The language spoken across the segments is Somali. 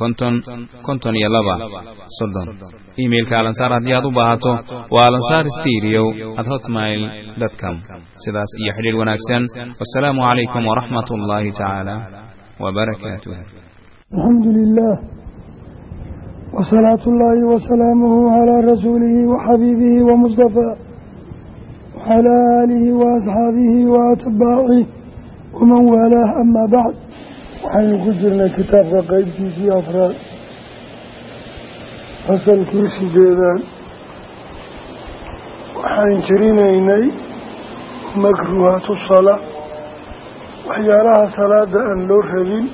konton konton iyo laba. Soddon. Imailka alansaar haddii aad u baahato waa alansaar stereo at hotmail com. Sidaas iyo xidhiir wanaagsan. Wasalaamu calaykum waraxmat ullaahi tacaala wabarakaatuh alxamdu lilah wasalaatu ullaahi wasalaamuhu calaa rasuulihi waxabiibihi wamustafaa wacalaa aalihi waasxaabihi waatbaacih waman waalaah amaa bacd waxaynu ku jirnay kitaabka qeybtiisii afraad. Fasalkii sideedaan waxaan jirinaynay makruuhaatu salaa waxyaalaha salaada aan loo rabin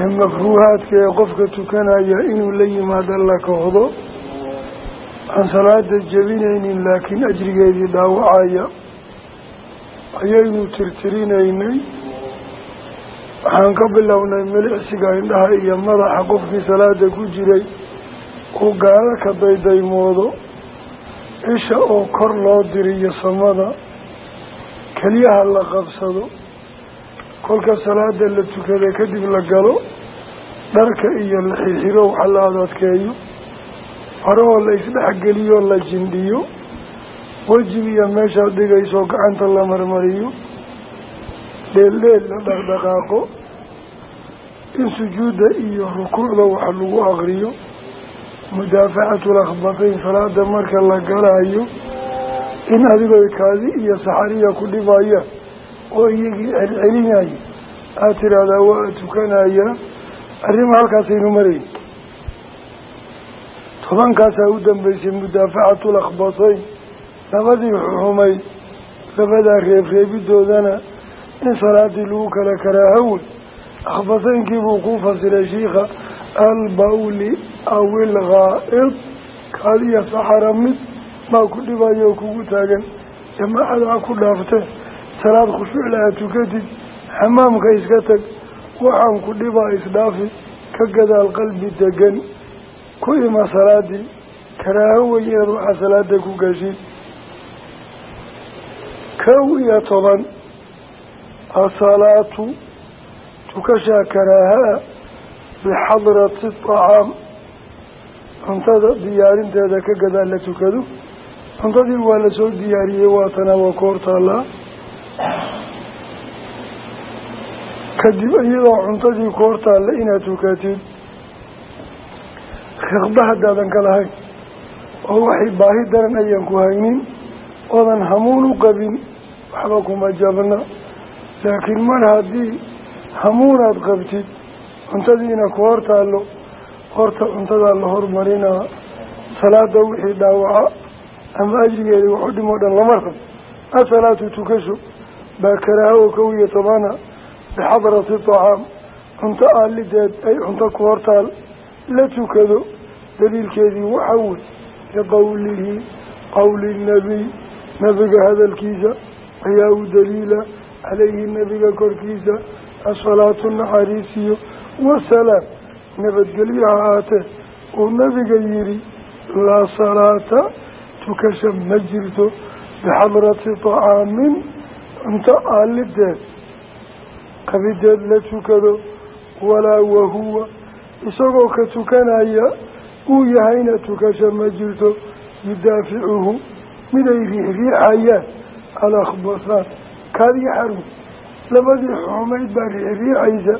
ee makruuhaadka ee qofka tukanaya inuu la yimaado la kohdo aan salaada jebinaynin laakiin ajrigeedii dhaawacaya. Ayaynu tirtirinaynay waxaan ka bilownay milicsiga indhaha iyo madaxa qofkii salaada ku jiray. Uu gaalo ka daydaymoodo isha oo kor loo diriyo samada. Keliyaha la qabsado. Kolka salaada la tukada kadib la galo. Dharka iyo la xirxiro waxa la adadkeeyo. Farahoo la isdhexgeliyo la jindhiyo wejigiiyo meeshaad dhigayso gacanta la marmariyo dheeldheel la dhaqdhaqaaqo in sujuudda iyo rukuucda wax lagu aqriyo mudaafacatu lakhbatayn salaada marka la galayo in adigoo kaadi iyo saxariya ku dhibaya oo iyagii celcelinaya aad tiraahdaa waa tukanayaa arrima halkaasaynu marayn tobankaasaa u dambeysay mudaafacatu lakhbatayn labadii xuxumay labadaa reebreebidoodana in salaadii lagu kala karaahawe akhbasayinkii buu ku fasiray shiikha albawli aw ilghaa'id kaadiya saxara mid maa ku dhibayo oo kugu taagan jamaacada ha ku dhaaftee salaad khushuucla ha tukatid xamaamka iska tag waxaan ku dhibaa isdhaafi ka gadaal qalbi degan ku ima salaadii karaaho inaad waxaa salaada ku gashid kow iyo toban asalaatu tukashaa karaahaa bixadrati acaam cuntada diyaarinteeda ka gadaal la tukado cuntadii waa la soo diyaariyey waatana waa ku hortaallaa kadib iyadoo cuntadii ku hortaalla inaad tukatid riqba haddaadan ka lahayn oo waxay baahi daran ayaan ku haynin oodan hamuun u qabin waxba kuma jabna laakiin mar haddii hamuunaad qabtid cuntadiina ku hor taallo horta cuntadaa la hormarinaa salaada wixii dhaawaca ama ajrigeedii waxu dhimoo dhan lama rab asalaatu tukasho baa karaaha oo kow iyo tobana bixadrati tacaam cunto aalideed ay cunto ku hortaal la tukado daliilkeedii waxaa wey liqowlihi qowli nabiy nabiga hadalkiisa ayaa u daliila calayhi nabiga korkiisa asalaatu naxariisiyo wasalaam nabadgelyo ha aatee uu nabiga yidhi laa salaata tukasha ma jirto bixadrati tacaamin cunto aalideed qabideed la tukado walaa wahuwa isagoo ka tukanaya uu yahayna tukasha ma jirto yudaaficuhu miday riixriixayaan alakhbasaan kaadii xarun. Labadii xumayd baa riixriixaysa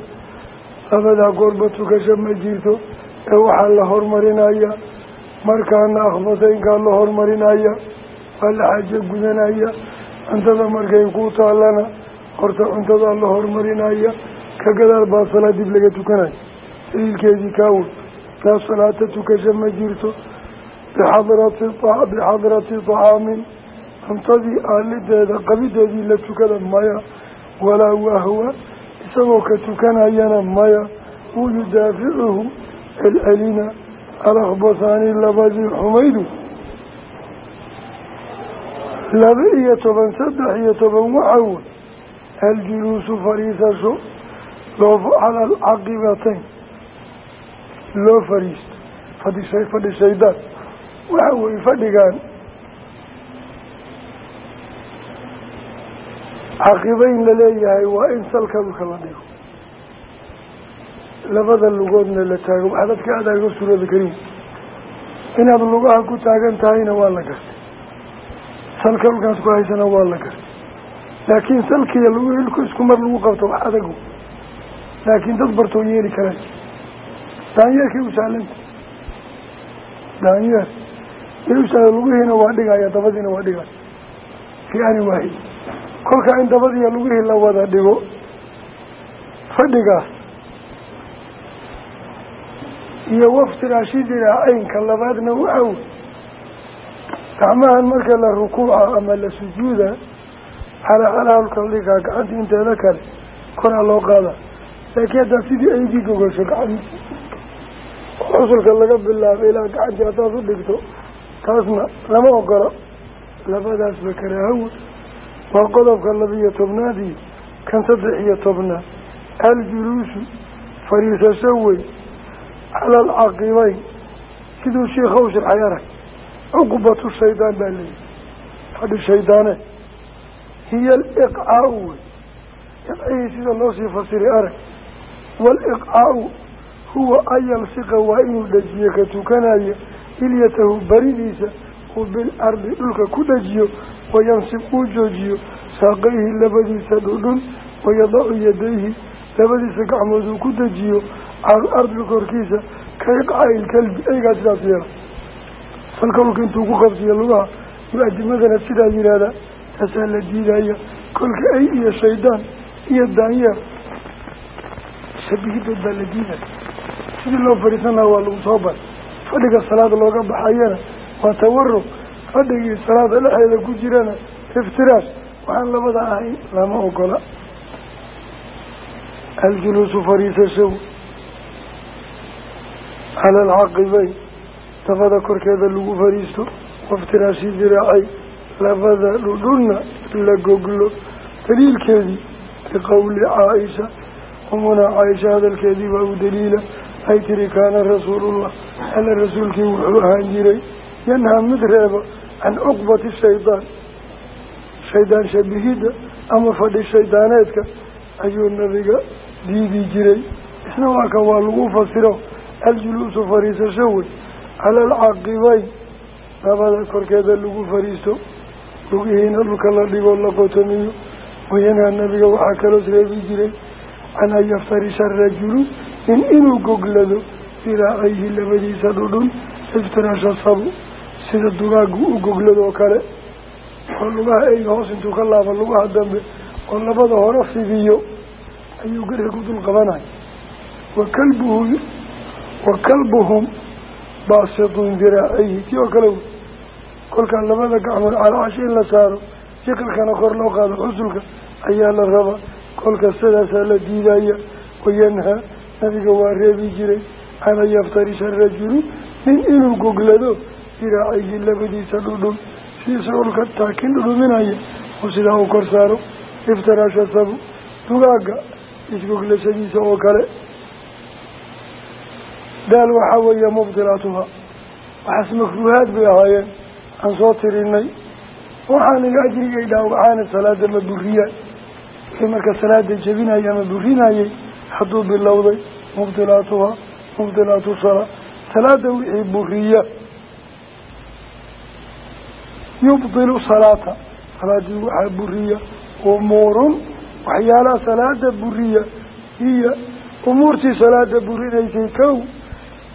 labadaa goorba tukasho ma jirto. Ee waxaa la hormarinaya. Markaana akhbasaynkaa la hormarinaya. Waa la xaajo gudanaya. Cuntada markay ku taalana horta cuntadaa la hormarinaya. Ka gadaal baa salaa dib laga tukanaya daliilkeedii kaawoy laa salaata tukasho ma jirto. Bixadrati bixadrati طacaamin cuntadii aalideeda qabideedii la tukada maya walaa wahwa isagoo ka tukanayana maya wuu yudaaficuhu celcelina alakhbasaani labadii xumaydu. Laba iyo toban saddex iyo toban waxaa wey aljuluusu fadhiisasho loo cala alcaqibatayn loo fadhiisto fadhishay fadhi waxa weye fadhigaan caqibayn la leeyahay waa in salka dhulka la dhigo. Labada lugoodna la taago. Waxaa dadka adaaga suurada karin. Inaad lugaha ku taagan tahayna waa la gartay. Salka dhulkaas ku haysana waa la gartay. Laakiin salkiiyo lagu isku mar lagu qabto wax adago laakiin dad bartoo yeeli karaa jir daanyeerkay u sahlanta daanyeer. Sahla lugihiina waa dhigaya dabadiina waa dhigaya fii ani waahid kolka in dabadiiyo lugihii la wada dhigo fadhigaas iyo waftiraashidina caynka labaadna waxaw gacmahan marka la rukuuca ama la sujuuda la dhigaa gacanta inteeda kale koraa loo qaada. Laakiin haddaa sidii aydii gogasho gacanti xusulka laga bilaabo ilaa gacantii haddaad u dhigto taasna lama ogola labadaasba karaahawa waa qodobka labiyo tobnaadii kan saddex iyo tobnaad. Aljuluusu fariisasho wey cala alcaqibayn siduu shiikha u sharxay arag cuqbatu shaydaan baa leeyihi fadhi shaydaane. Hiya aliqcaau wey. Iqcihii sida loosii fasiray arag. Waaliqcaau huwa an yalsiqa waa inuu dhajiyo ka tukanaya ilyatahu baridiisa uu bilardi dhulka ku dhajiyo wayansib uu joojiyo. Saaqayhi labadiisa dhudhun wayadacu yadayhi. Labadiisa gacmood uu ku dejiyo cala ardi korkiisa ka iqcaa'i lkalbi eygaa sidaas yeela. Salka dhulka intuu ku qabsiyo lugaha iyo adimadana sidaa yidhaahdaa taasaa la diidaya kolka ay iyo shaydaan iyo daanyeer shabihidood baa la diidaya sidii loo fadhiisan lahaa waa lagu soo baray fadhiga salaada looga baxayana waa tawarug fadhigii salaada dhexeeda ku jirana iftiraash waxaan labada ahayn lama ogola. Aljuluusu fariisashaw cala alcaqibayn dabada korkeeda lagu fariisto waftiraashi diraacay labada dhudhunna la goglo. Daliilkeedii liqowli caaisha umunaa caaisha hadalkeedii baa u daliila. Ay tiri kaana rasuulullah. Alla rasuulkii wuxuu ahaan jiray yanhaa mid reeba can cuqbati shaydaan shaydaan shabihidda ama fadhi shaydaaneedka ayuu nabiga diidi jiray isna waa kan waa lagu fasiro aljuluusu fariisasho wey cala alcaqibayn labada korkeeda lagu fariisto lugihiina dhulka la dhigo la qotomiyo wayanhaa nabiga waxaa kaloos reebi jiray can an yaftarisha arajulu in inuu goglado diraacayhi labadiisa dhudhun iftirasha sabu sida dugaagu u goglado oo kale oo lugaha eyga hoos intuu ka laaba lugaha dambe oo labada hore fidiyo ayuu garka ku dul qabanaya wa kalbuhu wa kalbuhum baasitun diraacayhi tii oo kale kolkaa labada gacmood calaacash in la saaro jiqilkana kor loo qaado xusulka ayaa la rabaa kolka sidaasaa la diidaya wayanhaa nabiga waa reebi jiray an an yaftarisha arajulu nin inuu goglado diraacayhi labadiisa dhudhun si isagoo dhulka taakin dhudhuminaya oo sidaa uu kor saaro iftiraasha sabu dugaaga isgoglashadiisa oo kale. Daal waxaa weeye mubdilaatuha waxaas makruuhaad bay ahaayeen. Aan soo tirinay. Waxaaniga ajrigay dhaawacaana salaada ma buriyaan wixii marka salaada jebinaya ama burinayay hadduu bilowday mubdilaatuha mubdilaatu salaa salaada wixii buriya yubdilu salaata. Salaadii waxaa buriya umuurun waxyaalaha salaada buriya hiya umuurtii salaada burinaysay kow.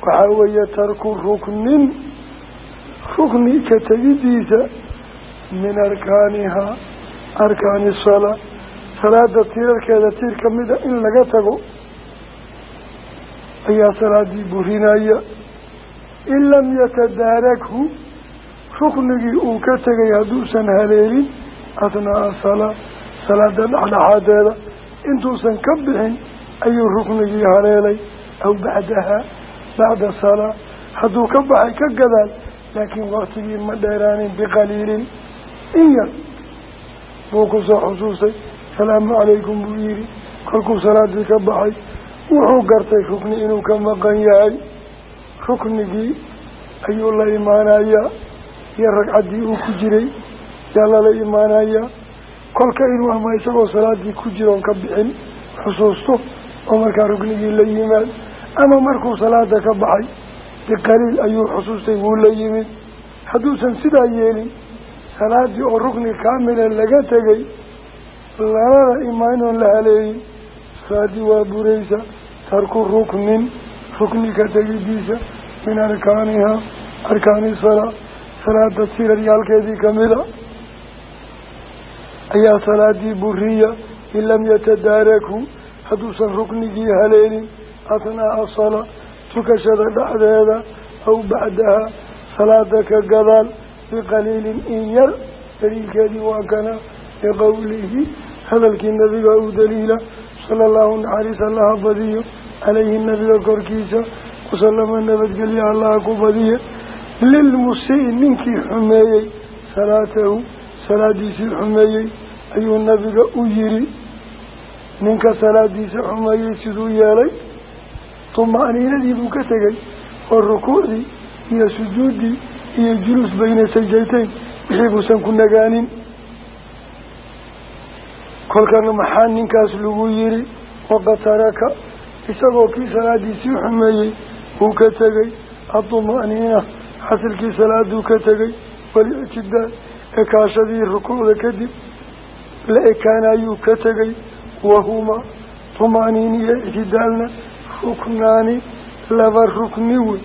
Waxaa weeye tarku ruknin rukni ka tegidiisa min arkaanihaa arkaani salaa salaada tiirarkeeda tiir ka mida in laga tago ayaa salaadii burinaya. In lam yatadaarakhu ruknigii uu ka tegay hadduusan haleelin athnaa'a salaa salaada dhexdhexaadeeda intuusan ka bixin ayuu ruknigii haleelay. Aw bacdaha bacda salaa hadduu ka baxay ka gadaal. Laakiin waktigii ma dheeraanin biqaliilin. In yar buu ku soo xusuustay salaamu calaykum buu yidhi. Kolkuu salaadii ka baxay wuxuu gartay rukni inuu ka maqan yahay. Ruknigii ayuu la imaanayaa iyo ragcaddii uu ku jiray yaa lala imaanayaa kolka inuu ama isagoo salaadii ku jiroon ka bixin xusuusto oo markaa ruknigii la yimaad ama markuu salaada ka baxay biqaliil ayuu xusuustay wuu la yimid. Hadduusan sidaa yeelin salaadii oo rukni kaamila laga tegay lalada imaan oon la haleeyin salaadii waa buraysa tarku ruknin rukni ka tegidiisa min arkaanihaa arkaani salaa salaada tiraryaalkeedii kamida ayaa salaadii buriya in lam yatadaaraku hadduusan ruknigii haleelin athnaa'a salaa tukashada dhexdeeda aw bacdaha salaada ka gadaal biqaliilin in yar daliilkeedii waa kana liqowlihi hadalkii nabiga uu daliila sala allahu naxariis allaha badiyo calayhi nabiga korkiisa wasalama nabadgelya allaha ku badiya lilmusii ninkii xumeeyey salaatahu salaadiisii xumeeyey ayuu nabiga u yiri ninka salaadiisa xumeeyey siduu yeelay tuma'niinadii buu ka tegey oo rukuucdii iyo sujuuddii iyo juluus bayna sajdayteyn wixii buusan ku nagaanin kolkana maxaa ninkaas lagu yiri waqad taraka isagoo kii salaadiisii xumeeyey uu ka tegey atuma'niina xasilkii salaaduu ka tegey walictidaal ekaashadii rukuucda kadib la ekaanayuu ka tegey wahuma tuma'niin iyo ictidaalna ruknaani laba rukni wey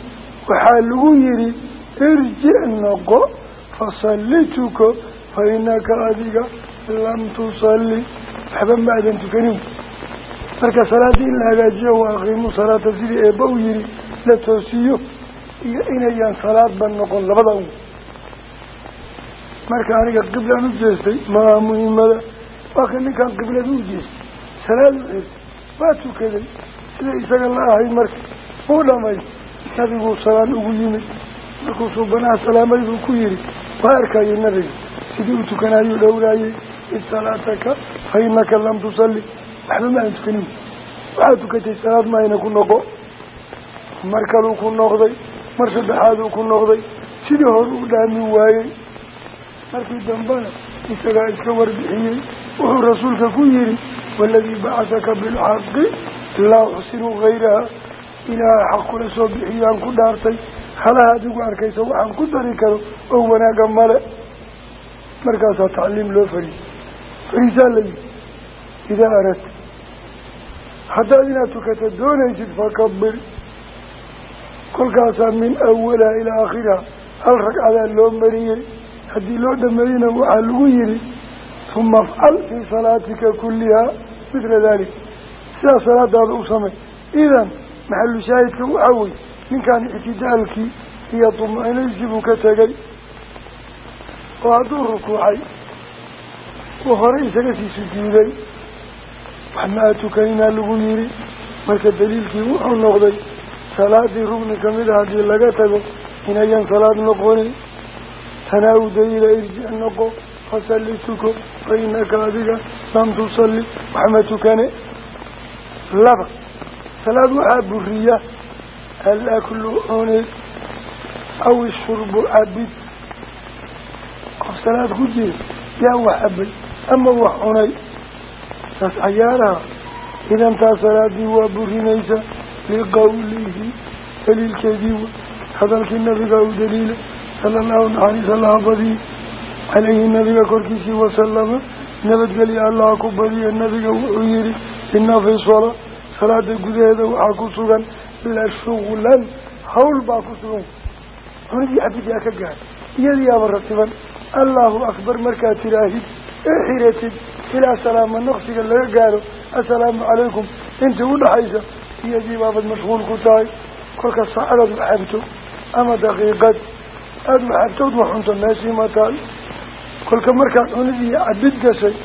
waxaa lagu yidhi irjic noqo fasalli tuko fa inaka adiga lam tusalli. Waxba ma adan tukanin. Marka salaada in la waa aqiimu salaata sidii eebba u yihi la toosiyo iyo inayaan salaadba noqon labada un. Marka aniga qiblaan u jeestay maa muhiimada? Waa ka ninkaan qiblada u jeestay. Salaad u xirtay waa tukaday. Sida isaga la ahayd marka uu dhamay nabiguu salaan ugu yimid. Markuu suubanaha salaamay buu ku yihi waa arkayay nabiga. Sidii u tukanaayuu dhowraayey isalaataka fa inaka lam tusalli. Waxba ma aan tukanin. Waxaad tukatay salaad ma ayna ku noqo. Mar kaluu ku noqday mar saddexaaduu ku noqday sidii hore u dhaami waayey. Markii dambena isagaa iska warbixiyey wuxuu rasuulka ku yihi waaladii bacasaka bilxaqi laa uxsinu hayraha ilaaha xaq kula soo bixiyaan ku dhaartay. Halaha adigu arkaysa waxaan ku dari karo oo wanaaga male. Markaasaa tacliim loo fariisay fariisaa la yihi idaa aradta haddaad inaad tukato doonaysid fakabir kolkaasaa min awalaha ilaa aakhiriha. Hal ragcadaa loo mariyey haddii loo dhameeyena waxaa lagu yihi uma afcal fii salaatika kullihaa mithla dalik sidaa salaadaada u samey idan maxalu shaahidka waxaa wey ninkaan ictidaalkii iyo tuma'inaysi buu ka tegay. Oo hadduu rukuucay uu hore isaga sii sujuuday. Wax ma aad tukaninaa lagu yidhi marka daliilkii wuxuu noqday salaadii rugni ka mid a haddii laga tago inayan salaad noqonin. Tanaa u daliila irjic noqo fasalli tuko fa inaka adiga lam tusalli waxma tukane. Laba salaad waxaa buriya alaklu cunid aw ishurbu cabid. Qof salaad ku jira yaa wax cabay ama wax cunay. Saas cayaaraha idantaa salaadii waa burinaysa liqawlihi daliilkeedii w hadalkii nabiga u daliila sala allahu naxariis allaha badiyo calayhi nabiga korkiisii wasalama nabadgelya allaha ku badiya nabiga wuxuu yihi ina fi sola salaada gudaheeda waxaa ku sugan la shugulan hawl baa ku sugan. Cunidii xabidyaa ka gaar iyadiyaaba ratiban allahu akbar markaad tiraahid ee xiratid ilaa salaama naqsiga laga gaaro. Assalaamu calaykum intii udhaxaysa iyadii baabad mashquul ku tahay kolka saacadaad waxabto ama daqiiqad aada waxabtood waxunto meeshii ma taal kolka markaad cunidii cabid gashay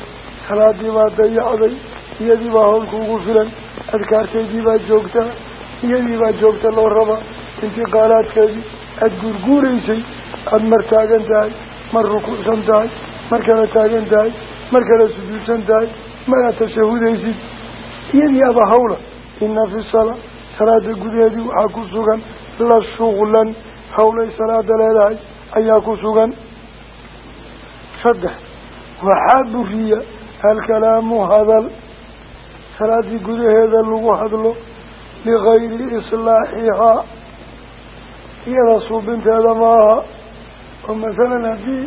salaadii baa dayacday iyadii baa howlka ugu filan adkaarteedii baa joogtaa iyadii baa joogta loo rabaa intiqaalaadkeedii aada guurguuraysay aada mar taagan tahay mar rukuucsan tahay mar kala taagan tahay mar kala sujuudsan tahay mar aad tashahudaysid iyadii aba hawla ina fi salaa salaada gudaheedii waxaa ku sugan la shuqlan hawlay salaada leedahay ayaa ku sugan. Saddex waxaa buriya alkalaamu hadal. Salaadii gudaheeda lagu hadlo ligayri islaaxihaa iyada suubinteeda maaha oo masalan haddii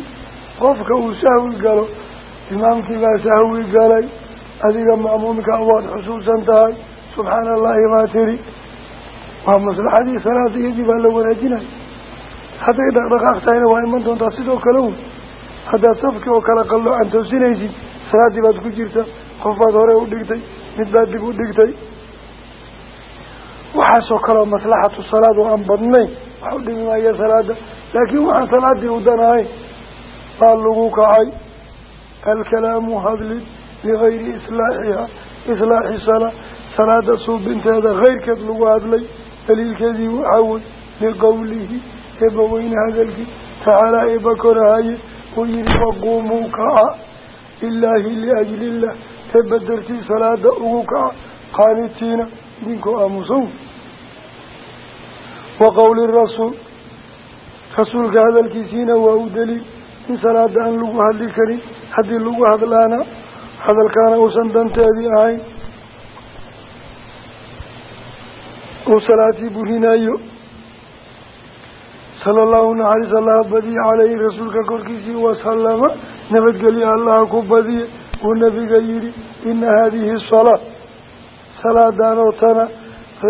qofka uu sahwi galo imaamkii baa sahwi galay adiga ma'muumka waad xusuusan tahay subxaana allahi baa tiri. Waa maslaxadii salaada iyadii baa la wanaajinaya hadday dhaqdhaqaaq tahayna waa iman doontaa sidoo kale wey haddaad safkii oo kale qallo aan toosinaysid salaaddii baad ku jirta qof baad hore u dhigtay mid baad dib u dhigtay. Waxaasoo kaleo maslaxatu salaad oo aan badnayn wax u dhimi maayo salaada laakiin waxaan salaadii u danahayn baa lagu kacay. Alkalaamu hadlid ligayri islaaxiha islaaxi salaa salaada suubinteeda kayrkeed lagu hadlay daliilkeedii waxaa wey liqowlihi eeba weyne hadalkii tacaalaa eeba korahaye uu yihi faquumuu kaca lilaahi liajli illah eeba dartii salaada ugu kaca qaanitiina idinkoo aamusan wa qowli rasuul rasuulka hadalkiisiina waa u daliil in salaada aan lagu hadli karin haddii lagu hadlaana hadalkaana uusan danteedii ahayn uu salaatii burinayo sala allahu naxariis allaha badiye caleyhi rasuulka korkiisii wasalama nabadgelyo allaha ku badiye uu nabiga yihi ina haadihi salaa salaadan oo tana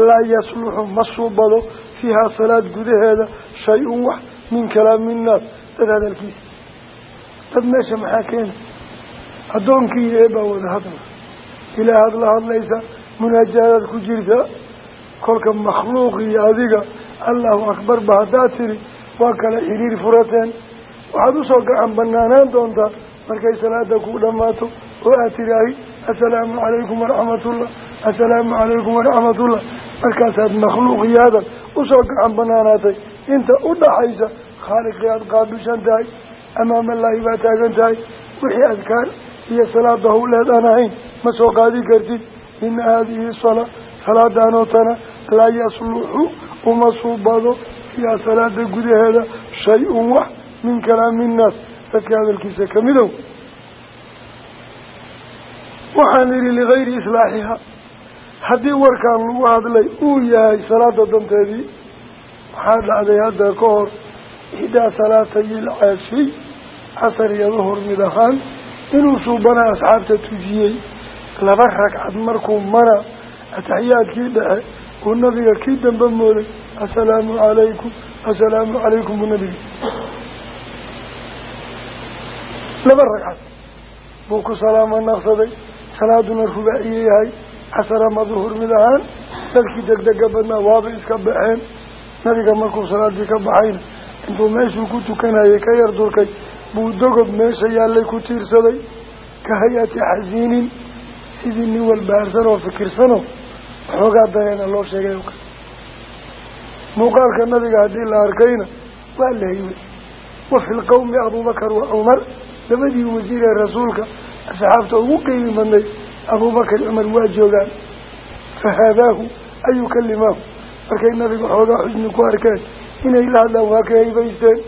laa yasluxu ma suubado fiihaa salaad gudaheeda shay-un wax min kalaami innaas dad hadalkiisa dad meesha maxaa keena? Addoonkii eebaa wada hadla ilaa hadla hadlaysa munaajaadaad ku jirta kolka makhluuq iyo adiga allahu akbar ba haddaad tiri waa kala xiriir furateen. Waxaad u soo gacan banaanaan doontaa markay salaada ku dhammaato oo aad tidhaahi assalaamu calaykum waraxmatullah assalaamu calaykum waraxmatullah. Markaasaad makhluuqiyaadan u soo gacan banaanaatay inta u dhaxaysa khaaliqii aada qaabishan tahay amaamallaahi baa taagan tahay wixii adkaar iyo salaada howleed aan ahayn ma soo qaadi kartid. Ina haadihi salaa salaadaanoo tana laa yasluxu uma suubado fiiha salaada gudaheeda shay-un wax min kalaami innaas dadka hadalkiisa kamidow waxaan idhi ligayri islaaxiha haddii warkaan lagu hadlay uu yahay salaada danteedii waxaa dhacday hadda ka hor ixdaa salaatayil caashiy casar iyo duhur mid ahaan inuu suubana asxaabta tujiyey. Laba ragcad markuu mana ataxiyaadkii dhexe uu nabiga kii dambe mooday assalaamu calaykum assalaamu calaykum buu nabiga laba ragcad buu ku salaamo naqsaday. Salaaduna rubaaciye yahay. Casar ama duhur mid ahaan. Dadkii degdega badnaa waaba iska baxeen. Nabiga markuu salaadii ka baxayna intuu meeshuu ku tukanayay ka yar durkay buu dogob meesha yaallay ku tiirsaday. Ka hay'ati xasiinin sidii nin walbaharsan oo fikirsano waxoogaa dareena loo sheegay o kale. Muuqaalka nabiga haddii la arkayna waa la hiway wa fi lqawmi abuubakar wa cumar labadii wasiir ee rasuulka asxaabta ugu qiimi badnay abuubakar cumar waa joogaan. Fa haadaahu an yukalimaahu markay nabiga xoogaa xusni ku arkeen inay la hadlaan waa ka haybaysteen.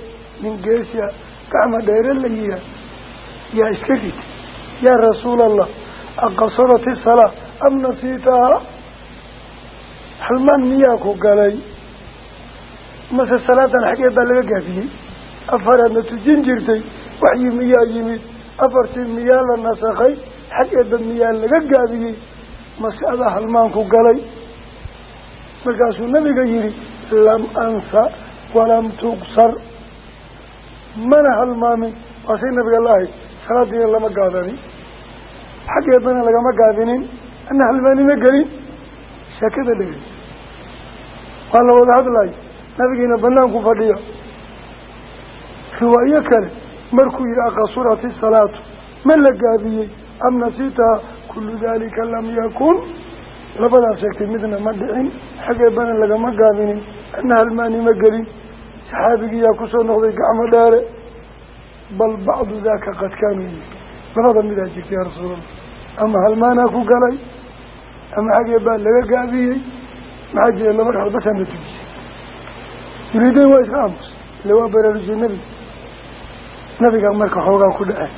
Nin geesia gacma dheere la yihaa yaa iska rid yaa rasuula allah aqasarat isalaa am nasiitahaa halmaan miyaa ku galay mase salaadan xaggee baa laga gaafiyey afaraadna tujin jirtay waxyi miyaa yimid afartii miyaa la nasakhay xag eebba miyaa laga gaabiyey mas'ada halmaanku galay markaasuu nabiga yihi lam ansa walam tuqsar mana halmaamin waa nabiga la ahayd lama gaadanin xag eebbana lagama gaabinin ana halmaanima gelin sheekada dhegey waa la wada hadlayo nabigiina banaanku fadhiya riwaayo kale markuu yihi aqasurat isalaatu ma la gaabiyey am nasiitaha kullu dalika lam yakun. Labadaas sheegtay midna ma dhicin xageebana lagama gaabinin ana halmaanima gelin. Saxaabigiyaa ku soo noqday gacmo dheere bal bacdu daaka qad kaanu yii labada midaa jirta yaa rasuulallah ama halmaanaa ku galay ama xageebaa laga gaabiyey maxaa jira laba dhexood basaa na tujisay yuriidayn waa iska aamus. Ila waa baraarujiyey nabiga. Nabigaa marka xoogaa ku dhacay.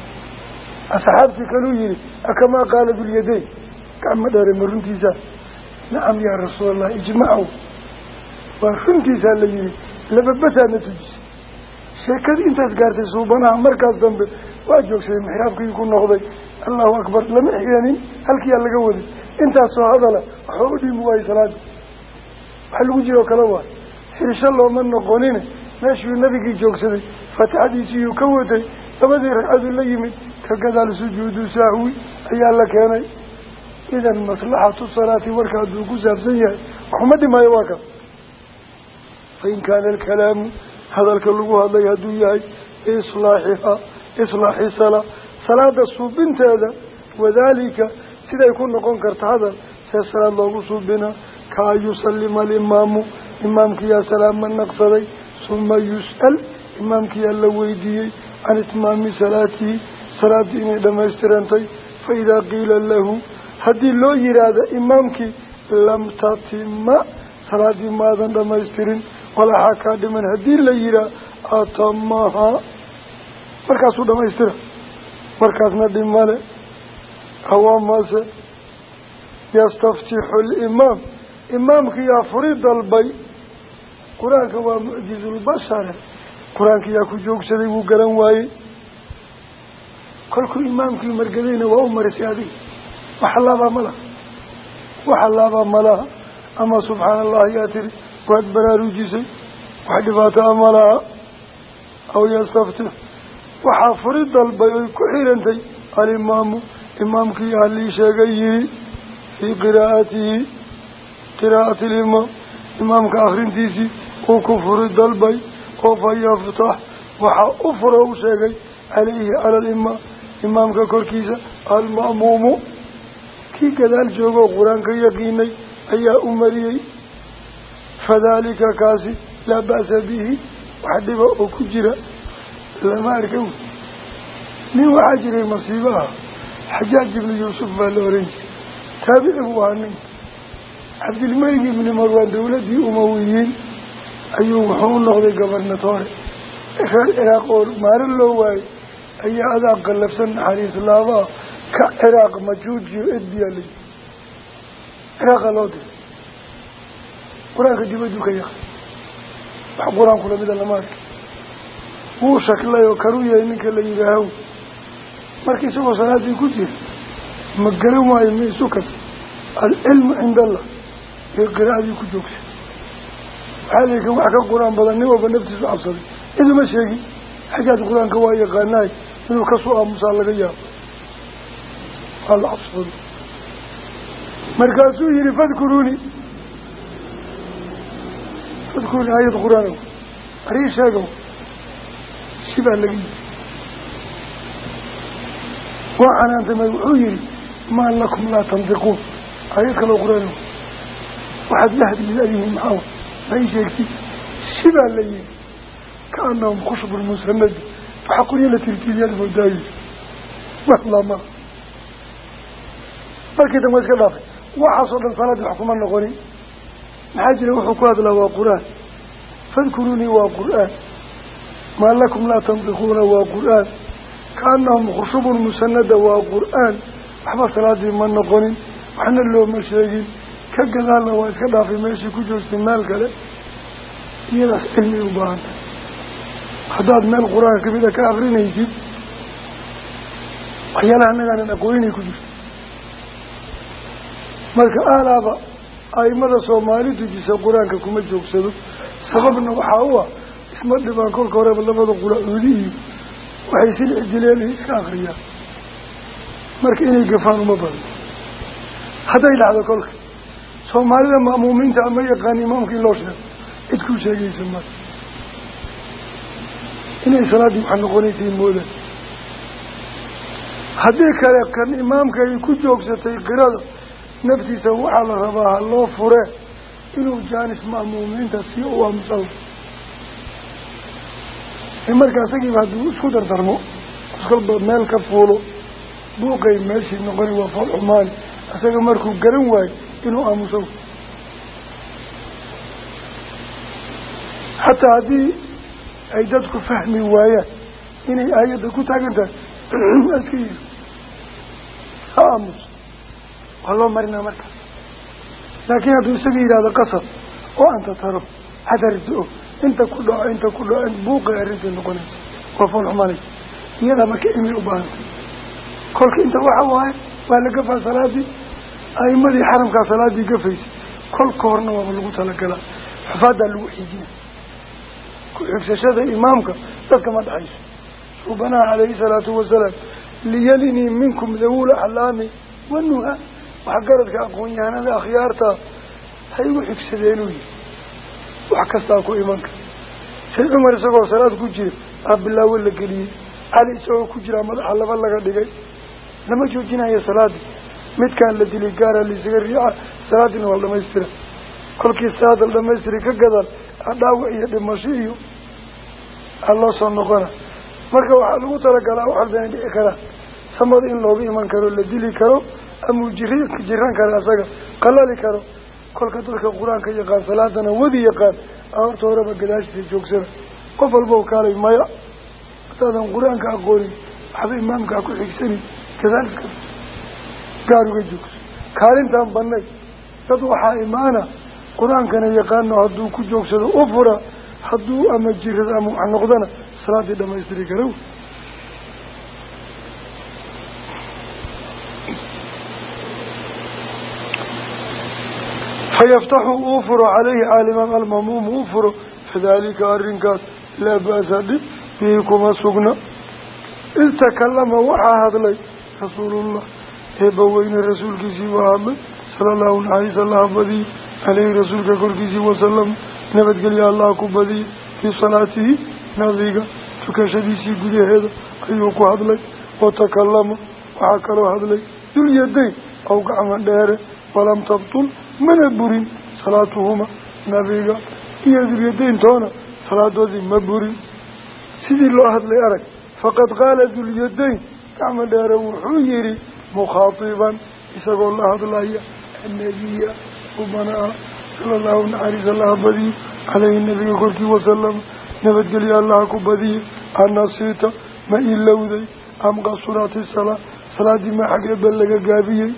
Asxaabtii kaluu yihi akamaa qaala dulyadayn gacmo dheere ma runtiisa. Nacam yaa rasuulallah ijmacow waa runtiisaa la yihi lababasaadna tujisay sheekadii intaas gaartay suubanaha markaas dambe waa joogsaday mixraabkii ku noqday. Allahu akbar lama xigeenin halkiyaa laga waday intaasoo hadala waxba u dhiimi waayo salaada waxa lagu jiro kale waay xirsho looma noqonine. Meeshuu nabigii joogsaday faatixadiisiiyuu ka watay labadii ragcaduu la yimid ka gadaal sujuudu sahwi ayaa la keenay. Idan maslaxatu salaati warka hadduu ku saabsan yahay waxuma dhimaayo waa ka. Fain kaana alkalaamu hadalka lagu hadlay hadduu yahay islaaxiha islaaxi salaa salaada suubinteeda wadaalika siday ku noqon karta hadal see salaad loogu suubinaa ka an yusalima alimaamu imaamkiyaa salaama naqsaday suma yus'al imaamkiyaa la weydiiyey can itmaami salaatihi salaaddii inay dhammaystirantay fa idaa qiila lahu haddii loo yihaahdo imaamkii lam tatima salaaddii maadan dhamaystirin walaxaa kaa dhiman haddii la yihaah atamahaa markaasuu dhamaystira. Markaasna dhimale awamase yastaftixu limaam imaamkiyaa furi dalbay. Qur'aanka waa mucjizulbashare qur'aankiyaa ku joogsaday wuu garan waayey. Kolkuu imaamkii margadayna waa u marisay adiga wax laabaa ma laha. Waxa laabaa malaha ama subxaana allahi yaa tiri waad baraarujisay wax aw yastaftix waxaa furi dalbay oy ku xirantay alimaamu imaamkii halii sheegay yihi fii qiraa'atihi qiraa'ati alimaam imaamka akrintiisii uu ku furi dalbay oo fa yaftax. Waxaa u furo u sheegay calayhi cala alimaam imaamka korkiisa alma'muumu kii gadaal joogoo qur'aanka yaqiinay ayaa u mariyey. Fadaalika kaasi laa ba'sa bihi. Wax dhiba oo ku jira lama arkan nin waxaa jiray masiibo ah xajaaj ibnu yuusuf baa la oran jiray. Taabici buu ahaa nin. Cabdilmalik ibni marwaan dawladdii umawiyiin. Ayuu wuxuu u noqday gobernatoore reer ciraaq oo maalin loo waayey ayaa adaa qallafsan naxariis laabaa ka ciraaq majuujiyo edbiyaa layi ciraaqa loo diray. Qur'aanka dibaduu ka yaqan wuu shaklay oo karu yahay ninka la yidhaahow marka isagoo salaadii ku jira ma garan waayo ma isu kas alcilmu cinda allah iyo qiraa'adii ku joogsa. Waxaa la yidhi wax ka qur'aan badan nin walba naftiisu cabsaday. Ciduma sheegi xajaaj qur'aanka waa yaqaanaay inuu ka soo aamusaa laga yaabo. Waa la cabsooday markaasuu yihi fadkuruuni fadkuruuni aayad qur'aan. Arii sheegow sibaa laga yiri waa canaantamay wuxuu yihi maa lakum laa tandiquun aayad kaloo qur'aan waxaad la hadlilayihiin maxaa ma ii sheegti sibaa la yihi kaanahum khushbun musanadi waxaa qoryo la tirtiiriyaad moodaayi wahlama markii waa iska dhaafay. Waxaasoo dhan salaadii wax kuma noqonin maxaa jira? Wuxuu ku hadlaa waa qur'aan. Fadkuruunii waa qur'aan maa lakum laa tandiquuna waa qur'aan kaanahum khushubun musanada waa qur'aan waxba salaadii ma noqonin waxna looma sheegin ka gadaalna waa iska dhaafay meeshii ku joogtay meel kale iyadaas cilmi u baahantay haddaad meel qur'aan kamida ka akrinaysid waxyaalaha annagaanan aqooninay ku jirto marka aalaaba aimada soomaali dujisa qur'aanka kuma joogsado sababna waxaa u isma dhibaan kolka horeba labada qulacuudi iyo waxay silix dileen iska akriyaan marka inay gafaan uma badno hadday dhacdo kolka. Soomaalida ma'muumiinta ama yaqaan imaamka in loo sheego cid ku sheegaysa mara inay salaaddii wax noqonaysay moodan. Haddii kale kan imaamka ay ku joogsatay qirada naftiisa waxaa la rabaa ha loo fure inuu jaanis ma'muumiinta sii u aamusal marka isagiiba hadduu isku dardarmo iskolba meel ka fuulo buuqay meeshii noqoni waa fool xumaani isaga markuu garan waayo inuu aamuso. Xataa haddii ay dadku fahmi waayaan inay aayadda ku taagan tahay iska yiri ha aamuso. Waa loo marinaa markaas laakiin hadduu isaga yidhahdo qasab oo anta taro hadardo inta ku dhaco inta ku dhaco buuqay arrintai noqonaysa waa fool xumaanaysa iyadaa marka cilmi u baahantay kolka inta waxa waaye waa la gafaa salaadii a'imadii xaramkaa salaadii gafaysay kolka horna waaba lagu talagalaa. Xufaadaa lagu xijina ku-xigsashada imaamka dadka ma dhexayso suubanaha calayhi salaatu wasalaam liyalinii minkum dawula axlaami wanuha wax garadka aqoon-yahanada akhyaarta ha wax kastaa ku iman kara. Sayd cumar isagoo salaad ku jira aa bilaawo la geliyey. Cali isagoo ku jiraa madaxa laba laga dhigay. Lama joojinayo salaadii midkaan la dilay gaara laisaga riica salaadiina waa la kolkii salaada la dhamaystiray ka gadaan dhaawac iyo dhimasho iyo a loo soo noqona. Marka waxaa lagu talagalaa wax walba inay dhici karaan samada in looga iman karo la dili karo ama jiri jiran kara asaga qalali karo kolka dadka qur'aanka yaqaan salaadana wadi yaqaan a horta horeba gadaashiisa joogsana qof walba kaalay maya hadaadan qur'aanka aqoonin waxba imaamkaa ku xigsanin kadaalika gaar uga joogso. Kaalintaan banay dad waxaa imaana qur'aankana yaqaano hadduu ku joogsado u fura hadduu ama jirado ama wax noqdana salaadii dhamaystiri kara fayaftaxu uu furo caleyhi caaliman almamuum uu furo fadaalika arrinkaas laa ba'sa dhib bihi kuma sugna id takalama waxaa hadlay rasuulullah eebbaweyne rasuulkiisii waa hadlay sala allahu naxariis allaha badiye caleyhi rasuulka korkiisii wasalam nabadgelya allah ku badiyey fii salaatihi nabiga tukashadiisii gudaheeda ayuu ku hadlay watakalama waxaa kaloo hadlay dulyadayn aw gacma dheere walam tabtul mana burin salaatuhuma nabiga iyo dulyadayntoona salaadoodii ma burin sidii loo hadlay arag faqad qaala dulyadayn gacma dheere wuxuu yihi mukhaatiban isagoo la hadlaya annabiya ubanaa sala allahu naxariis allaha badiyo caleyhi nabiga korkii wasalam nabadgelyo allaha ku badiye annasiita ma ilowday am qasuraati salaa salaadii ma xag ebe laga gaabiyey?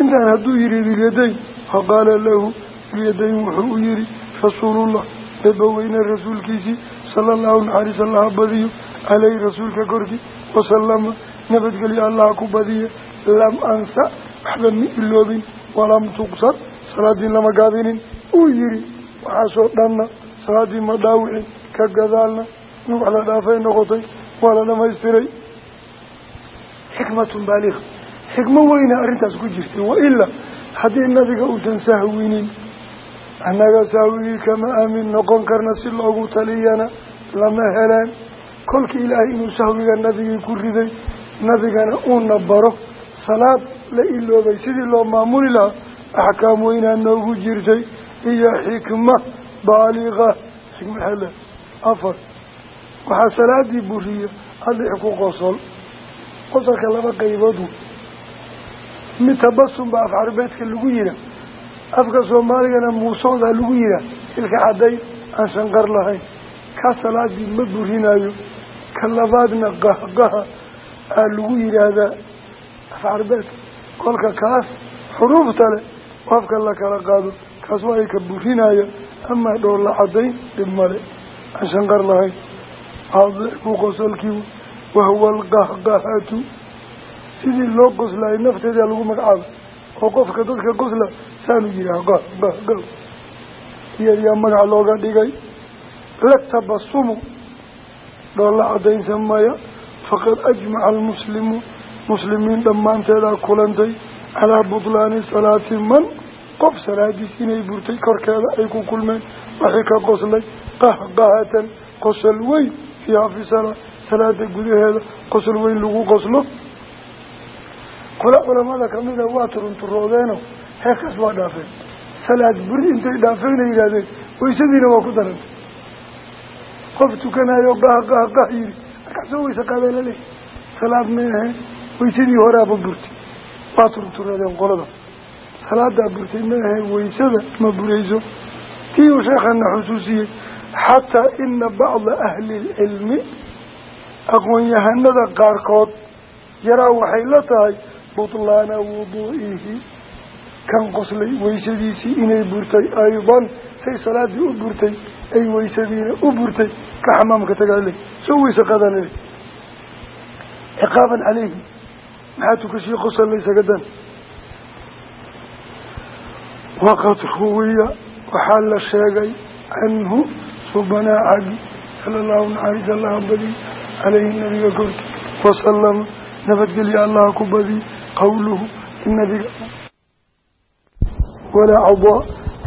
Intaan hadduu yihi dulyadayn faqaala lahu dulyadayn wuxuu u yihi rasuulullah eebbaweyne rasuulkiisii sala allahu naxariis allaha badiyo caleyhi rasuulka korkii wasalama nabadgelyo allaha ku badiye lam ansa waxba ma iloobin walam tuqsar salaadii lama gaabinin uu yihi waxaasoo dhanna salaadii ma dhaawicin ka gadaalna in wax la dhaafay noqotay waa la dhamaystiray xikmatun baaliga xikmo weyna arrintaas ku jirtay haddii nabiga uusan sahwinin annaga sahwigii kama aamin noqon karna si loogu taliyana lama heleen kolkii ilaahay inuu sahwiga nabigii ku riday nabigana uuna baro. Salaad la iloobay sidii loo maamuli lahaa axkaam weynaa noogu jirtay iyo xikma baaliga. Xikma hele afar. Waxaa salaadii buriya adix ku qosol. Qosolka laba qaybood mid tabasum baa af carbeedka lagu yihaa afka soomaaligana muusoodaa lagu yihaa ilka caddayn aan shanqar lahayn. Ka salaadii ma burinayo. Ka labaadna qahqaha aa lagu yidhaahdaa af carbeedka kolka kaas xuruufta leh afka la kala qaado kaas waa ay ka burinaya amaa dhoor la caddayn dhib male aan shanqar lahayn sidii loo qoslayo nafteedaa lagu magacaaba oo qofka dadka qosla saanu yidhaah ga ga ga iyadiyaa magac looga dhigay. La tabasumu dhoolla caddaynsa maya faqad ajmaca almuslimuun muslimiin dhammaanteedaa kulantay calaa butlaani salaati man qof salaadiis inay burtay korkeeda ay ku kulmeen waxay ka qoslay qahqahatan qosol weyn fiiha fi salaa salaada gudaheeda qosol weyn lagu qoslo qole culamada kamida waa turunturoodeeno heerkaas waa dhaafeen. Salaad buri intay dhaafeen ay yidhahdeen waysadiina waa ku darantay qof tukanayo qah qah qah yiri markaasoo wayse qaadee laleeyahy salaad may ahayn waysadii horaaba burtay waa turunturoodeen qolada. Salaadaa burtay ma ahayn waysada ma burayso. Tii uu sheekhana xusuusiyey xataa ina bacda ahli ilcilmi aqoon-yahanada qaarkood yaraa waxay la tahay butlaana wuduu'ihi. Kan qoslay waysadiisii inay burtay aydan say salaadii u burtay ay waysadiina u burtay ka xamaamka tagaale soo weyse qadale ciqaaban caleyhi maxaa tukashii qosol laysaga dan? Waqad ruwiya waxaa la sheegay canhu subanaa cagi sala allahu naxariis allaha badiy caleyhi nabiga korki wasalama nabadgelya allaha ku badiy qawluhu nabiga walaa cadaa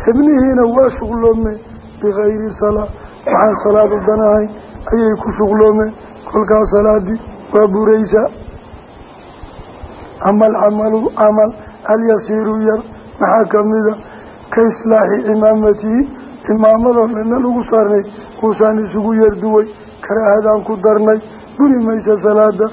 xibnihiina waa shuqloomeen bikayri salaa waxaan salaad u danahayn ayay ku shuqloomeen kolkaas salaadii waa buraysaa ama alcamalu camal alyasiiru yar maxaa kamida ka islaaxi cimaamatihi imaamadoo dhanna lagu saarnay uusaan isugu yarduway karaahadaan ku darnay buri maysa salaada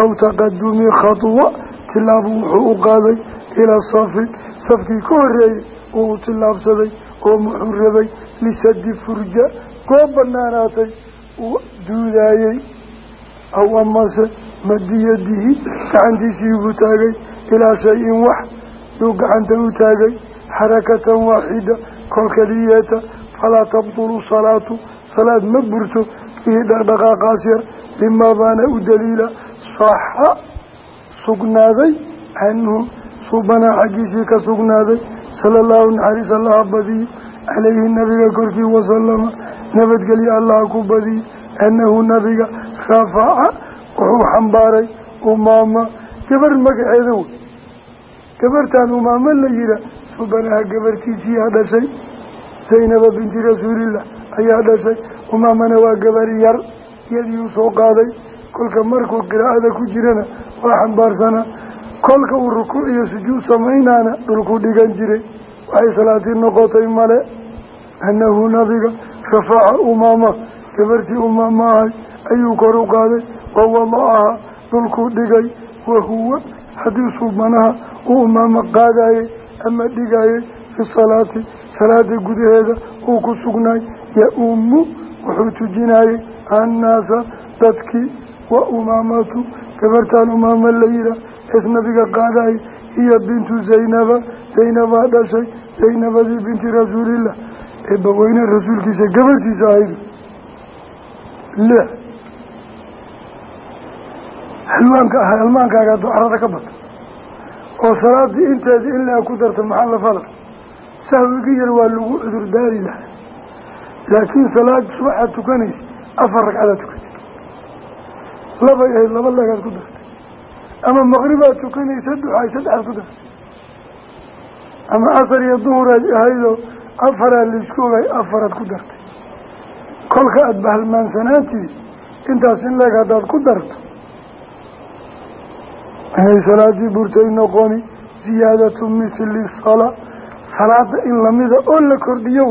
aw taqadumi khatwa tilaabu wuxuu u qaaday ilaa safi safkii ka horeeyey uu tillaabsaday oo muxuu rabay lisadi furja. Goob banaanaatay uu duudaayey aw amase madiyadihi gacantiisii buu taagay. Ilaa shay-in wax yuu gacanta u taagay xarakatan waaxida kol keliyeeta falaa tabtulu salaatu. Salaad ma burto fihi dhaqdhaqaaqaas yar limaa baana u saxa sugnaaday canhu subanaa xaggiisii ka sugnaaday sala allahu naxariis allaha badiye calayhi nabiga korkii wasalama nabadgelye allaha ku badiye annahu nabiga rafaca wuxuu xambaaray umaama gabar magaceeda wey gabartaan umaamo la yihaa subanaha gabartiisiiyaa dhashay zaynaba binti rasuulillah ayaa dhashay umaamana waa gabar yar iyadii uu soo qaaday kolka markuu qiraa'ada ku jirana waa xambaarsanaa kolka uu rukuuc iyo sujuud samaynaana dhulku dhigan jiray waxay salaatii noqotay male annahu nabiga rafaca umaama gabartii umaama ahay ayuu kor u qaaday wawadacaha dhulkuu dhigay wahuwa haddii subanaha uu umaama qaadayey ama dhigayey fi salaati salaada gudaheeda uu ku sugnaay ya-umu wuxuu tujinayey annaasa dadkii wa umaamatu gabartaan umaama la yihaa ees nabiga qaadayay iyo bintu zaynaba zaynabaa dhashay zaynabadii binti rasuulillah eebbaweyne rasuulkiisa gabartiisa ahayd lix halwaanka ah halmaankaaga ducarada ka bata oo salaadii inteedii in laa ku darta maxaa la fala sahwigi yar waa lagu cudur daari lahaa laakiin salaad subaxaad tukanaysa afar ragcadaad tukatay labay ahayd laba legaad ku dartay. Ama maqribaad tukanaysa duxaay saddexaad ku dartay. Ama casar iyo duhuraad ahaydoo afaraa la isku ogay afaraad ku dartay. Kolka aada bahalmaansanaantii intaas in leeg haddaad ku darto. Inay salaadii burtay noqoni ziyaadatu mithli salaa salaada in lamida oo la kordhiyo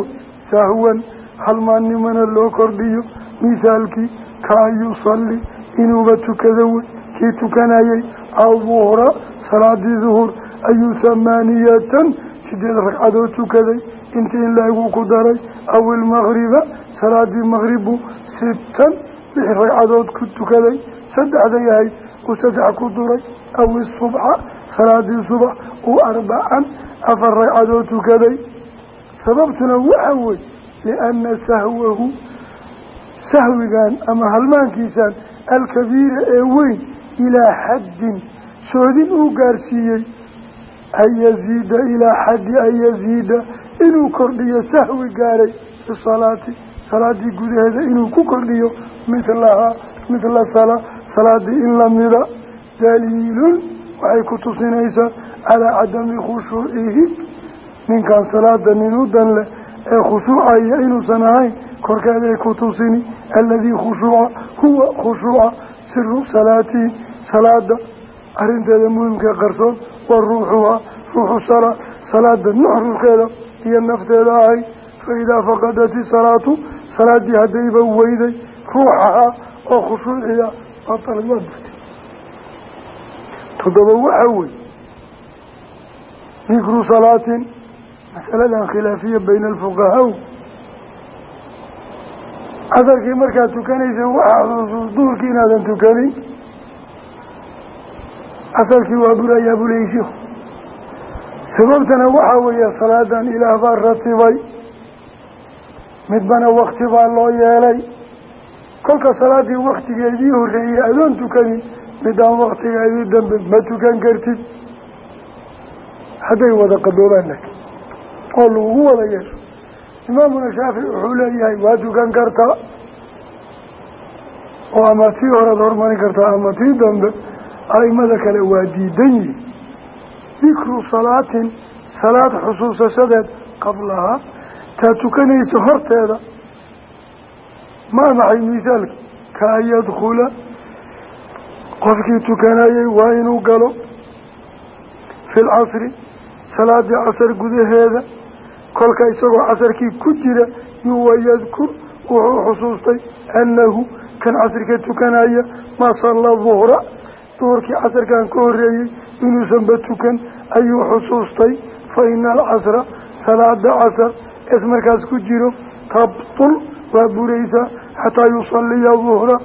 sahwan halmaannimana loo kordhiyo mithaalkii ka an yusalli inuuba tukado wey kii tukanayay aduhra salaadii duhur ayuu thamaaniyatan sideed ragcadood tukaday intii in laeguu ku daray aw ilmaqriba salaadii maqribu sittan lix ragcadood ku tukaday saddexday ahayd uu saddex ku duray aw isubxa salaadii subax uu arbacan afar ragcadood tukaday. Sababtuna waxa wey lianna sahwahu sahwigan ama halmaankiisan alkabiira ee weyn ilaa xaddin. Soodin uu gaarsiiyey an yaziida ilaa xaddi an yaziida inuu kordhiyo sahwi gaaray fi salaati salaadii gudaheeda inuu ku kordhiyo mitlahaa mitla salaa salaadii in lamida daliilun waxay ku tusinaysaa calaa cadami khushuucihi ninkan salaada nin u dan leh ee khushuucaya inuusan ahayn korkeeday ku tusini aladii khushuuca huwa khushuuca siru salaatihi salaada arrinteeda muhimkae qarsoon wa ruuxuhaa ruuxu salaa salaada nuxrurkeeda iyo nafteeda ahay fa idaa faqadati salaatu salaadii haddayba weyday ruuxahaa oo khushuuciya burtay toddoba waxaa wey dikru salaatin masaladan khilaafiya casarkii markaad tukanaysa waxaa xusuus duhurkii inaadan tukanin. Casarkii waa burayaa buleysho sababtana waxaa weeye salaadan ilaah baa ratibay. Midbana wakti baa loo yeelay. Kolka salaadii waktigeedii horreeyey adoon tukanin midaan waktigeedii dambe ma tukan kartid. Hadday wada qadoobaan laakiin oo lagugu wada yeesho imaamuna shaafici wuxuu leeyahay waa tukan kartaa oo ama tii horead hormarin kartaa ama tii dambe aimada kale waa diidan yihiin dikru salaatin salaad xusuusashadeed qablahaa taa tukanaysa horteeda maa maxay misaalki ka an yadkhula qofkii tukanayay waa inuu galo fi lcasri salaadii casar gudaheeda kolka isagoo casarkii ku jira yuwa yadkur wuxuu xusuustay annahu kan casrika tukanaya maa salla duhra duhurkii casarkan ka horreeyey inuusanba tukan ayuu xusuustay fa ina alcasra salaada casar es markaas ku jiro tabtul waa buraysaa xataa yusalliya duhra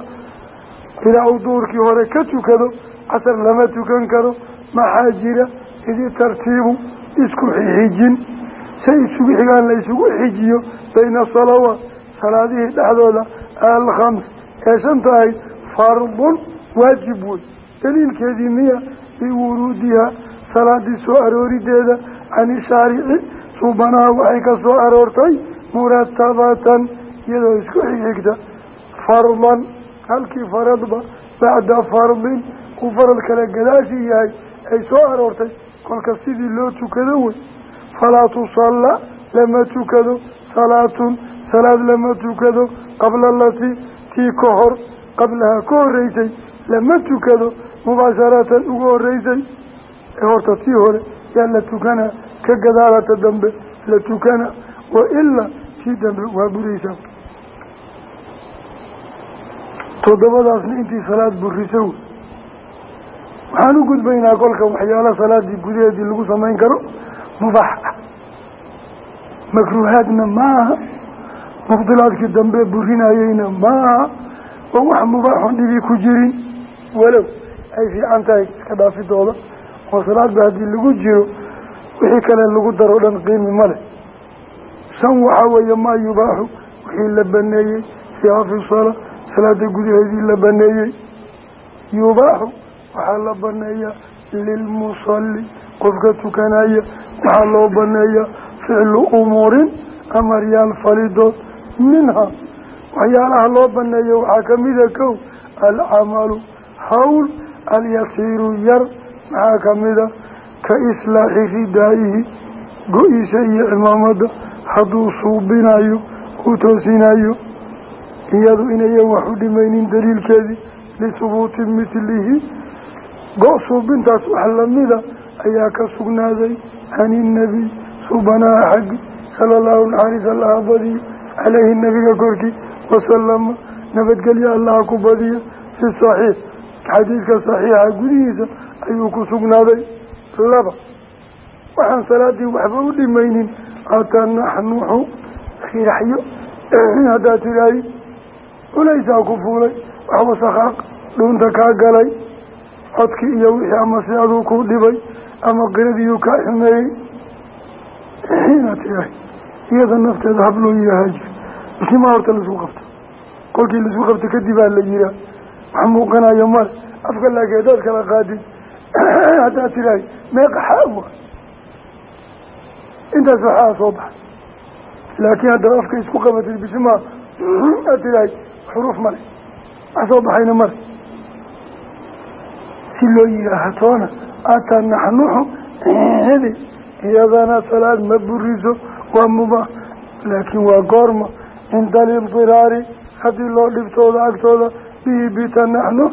ilaa uu duhurkii hore ka tukado casar lama tukan karo maxaa jira? Idi tartiibu isku xixijin say isugu xigaan la isugu xijiyo bayna salawaat salaadihii dhexdooda alkhams ee shanta ahayd fardun waajib wey daliilkeedii miya biwuruudiha salaadii soo aroorideeda cani shaarici suubanaha waxay ka soo aroortay muratabatan iyadoo isku xigxigta fardan halkii faradba bacda fardin uu farad kale gadaashii yahay ay soo aroortay. Kolka sidii loo tukado wey falaa tusalla lama tukado salaatun salaad lama tukado qabla alatii tii ka hor qablahaa ka horreysay lama tukado mubaasharatan ugu horreysay ee horta tii hore yaa la tukanaa ka gadaalata dambe la tukana wa ilaa tii dambe waa buraysaa toddobadaasna intii salaad burisa wey waxaan u gudbaynaa kolka waxyaala salaadii gudaheedii lagu samayn karo mubaax ah makruuhaadna maaha. Mubdilaadkii dambe burinayeyna maaha. Oo wax mubaaxon dhibi ku jirin. Walow ay fiican tahay iska dhaafidooda. Oo salaadba haddii lagu jiro wixii kale lagu daro dhan qiimi male shan waxaa weeye maa yubaaxu wixii la baneeyey. Fiiha fi salaa salaada gudaheedii la baneeyey. Yubaaxu waxaa la baneeyaa lilmusalli qofka tukanaya waxaa loo baneeyaa ficlu umuurin amaryaal falidood minha waxyaalaha loo baneeyo waxaa kamida kow alcamalu hawl alyasiiru yar maxaa kamida ka islaaxi ridaa'ihi go-iisa iyo cimaamada hadduu suubinayo uu toosinayo iyadu inayan wax u dhimaynin daliilkeedii lihubuuti mitlihi go- suubintaas wax lamida ayaa ka sugnaaday can innabiy subanaha xaggi sala allahu naxariis allaha badiyo caleyhi nabiga korkii wasalama nabadgelyo allaha ku badiya fi saxiix. Xadiidka saxiixa gudihiisa ayuu ku sugnaaday. Laba waxaan salaadii waxba u dhimaynin atanaxnuxu khiraxyo haddaad tidhaahi culaysaa ku fuulay wax wasakhaaq dhuunta kaa galay codkii iyo wixii ama aduu ku dhibay ama qiradiiyu kaa xumeeyey inaad iyada nafteeda hab loo yihaaha jir bishimaa horta la isku qabto. Kolkii la isku qabto kadib aa la yihaa wax muuqanayo male afka laakiin hadaad kala qaadid haddaad tirahay meeqa xaa wa intaas waxaa soo baxa. Laakiin haddaad afka isku qabatid bismaa aad tirahay xuruuf male wax soo baxayna male si loo yidhaaha toona atanaxnuxu hedi iyadana salaad ma buriso waa mubaax laakiin waa goorma cinda haddii loo dhibtoodo agtooda bihi bitanaxnux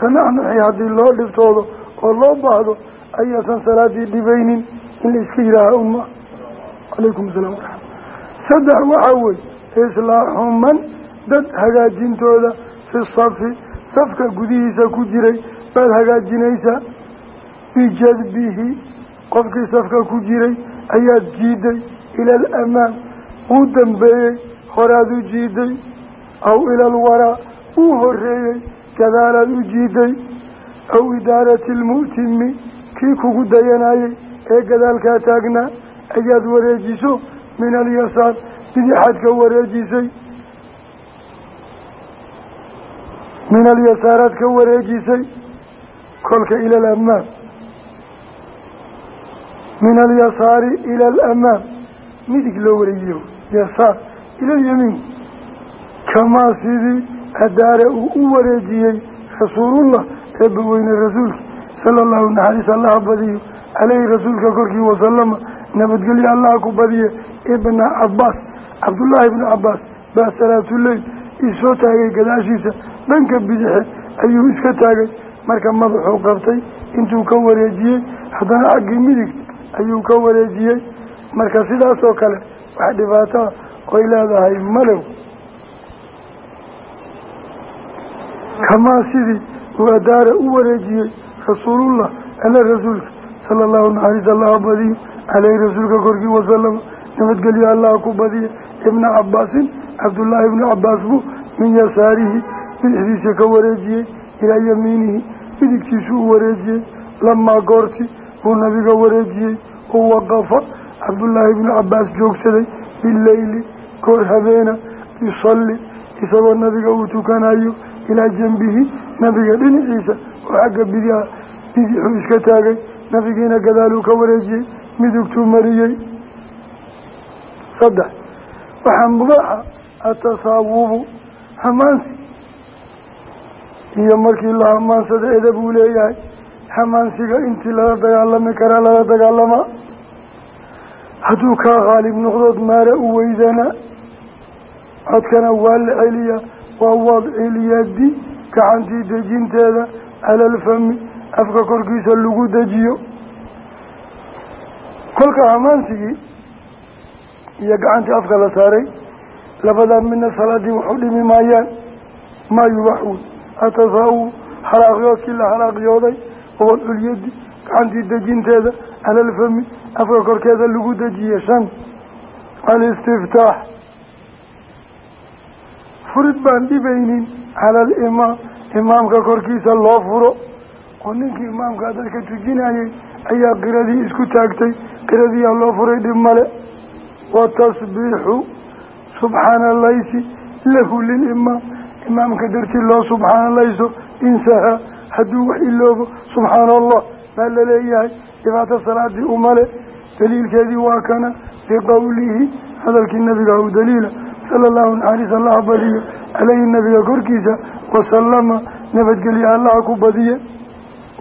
tanaxnuxi haddii loo dhibtoodo oo loo baahdo ayaasan salaadii dhibaynin in la iska yidhaaha uma calaykum asalaam waraxmat saddex waxaa weye islaaxu man dad hagaajintooda fi safi safka gudihiisa ku jiray baad hagaajinaysaa bijadbihi qofkii safka ku jiray ayaad jiiday ila alamaam wuu dambeeyey horaad u jiiday aw ila alwaraa wuu horeeyey gadaalaad u jiiday aw idaarati almu'timi kii kugu dayanayay ee gadaalkaa taagnaa ayaad wareejiso min alyasaar bidixaad ka wareejisay. Min alyasaaraad ka wareejisay kolka ila alamaam min alyasaari ila alamaam midig loo wareejiyo yasaar ila alyamiin kamaa sidii adaara uu u wareejiyey rasuulullah eebba weyne rasuulki sala allahu naxariis allaha badiyo caleyhi rasuulka korkii wasalama nabadgelyo allaha ku badiye ibna cabaas cabdullaahi ibna cabaas baa salaatuleyl isoo taagay gadaashiisa dhanka bidixe ayuu iska taagay marka madaxuu qabtay intuu ka wareejiyey haddana xaggii midig ayuu ka wareejiyey. Marka sidaasoo kale wax dhibaataa oy leedahay malow kamaa sidii uu adaara u wareejiyey rasuulullah ala rasuulka sala allahu naxariis allaha badiyo caleyhi rasuulka korkii wasalama nabadgelyo allaha ku badiya ibna cabaasin cabdullaahi ibnu cabaas buu min yasaarihi bidixdiisa ka wareejiyey ilaa yamiinihi midigtiisu u wareejiyey lamaa goorti buu nabiga wareejiyey u waqafa cabdullaahi ibnu cabaas joogsaday bileyli goor habeena yusalli. Isagoo nabiga uu tukanayo ilaa janbihi nabiga dhinaciisa oo xagga bidia bidixuu iska taagay. Nabigiina gadaaluu ka wareejiyey midugtuu mariyey. Saddex waxaa mubaaxa atasaawubu hamaansi iyo markii la hamaansada edab uu leeyahay hamaansiga intii lala dagaalami karaa lala dagaalamaa hadduu kaa qaalib noqdood maara u weydana codkana waa la celiyaa waa wadcilyadi gacantii dejinteeda cala alfami afka korkiisa lagu dejiyo. Kolka hamaansigii iyo gacantii afka la saaray labadaa midna salaadii waxu dhimi maayaan. Maa yubaxuun atasaa-u halaaqyoodkii la halaaqyooday wadculyadi gacantii dejinteeda cala alfami afka korkeeda lagu dejiye shan. Alistiftaax furid baan dhibaynin cala alimaam imaamka korkiisa loo furo. Oo ninkii imaamkaa dadka tujinayay ayaa qiradii isku taagtay qiradiiyaa loo furay dhib male. Watasbiixu subxaana laysi lahu lilimaam imaamka dartii loo subxaanalayso insaha hadduu wax iloobo subxaana allah baa la leeyahay dhibaato salaadii umale daliilkeedii waa kana biqowlihi hadalkii nabiga u daliila sala allahu naxariis allaha badiyo caleyhi nabiga korkiisa wasalama nabadgelyo allaha ku badiye.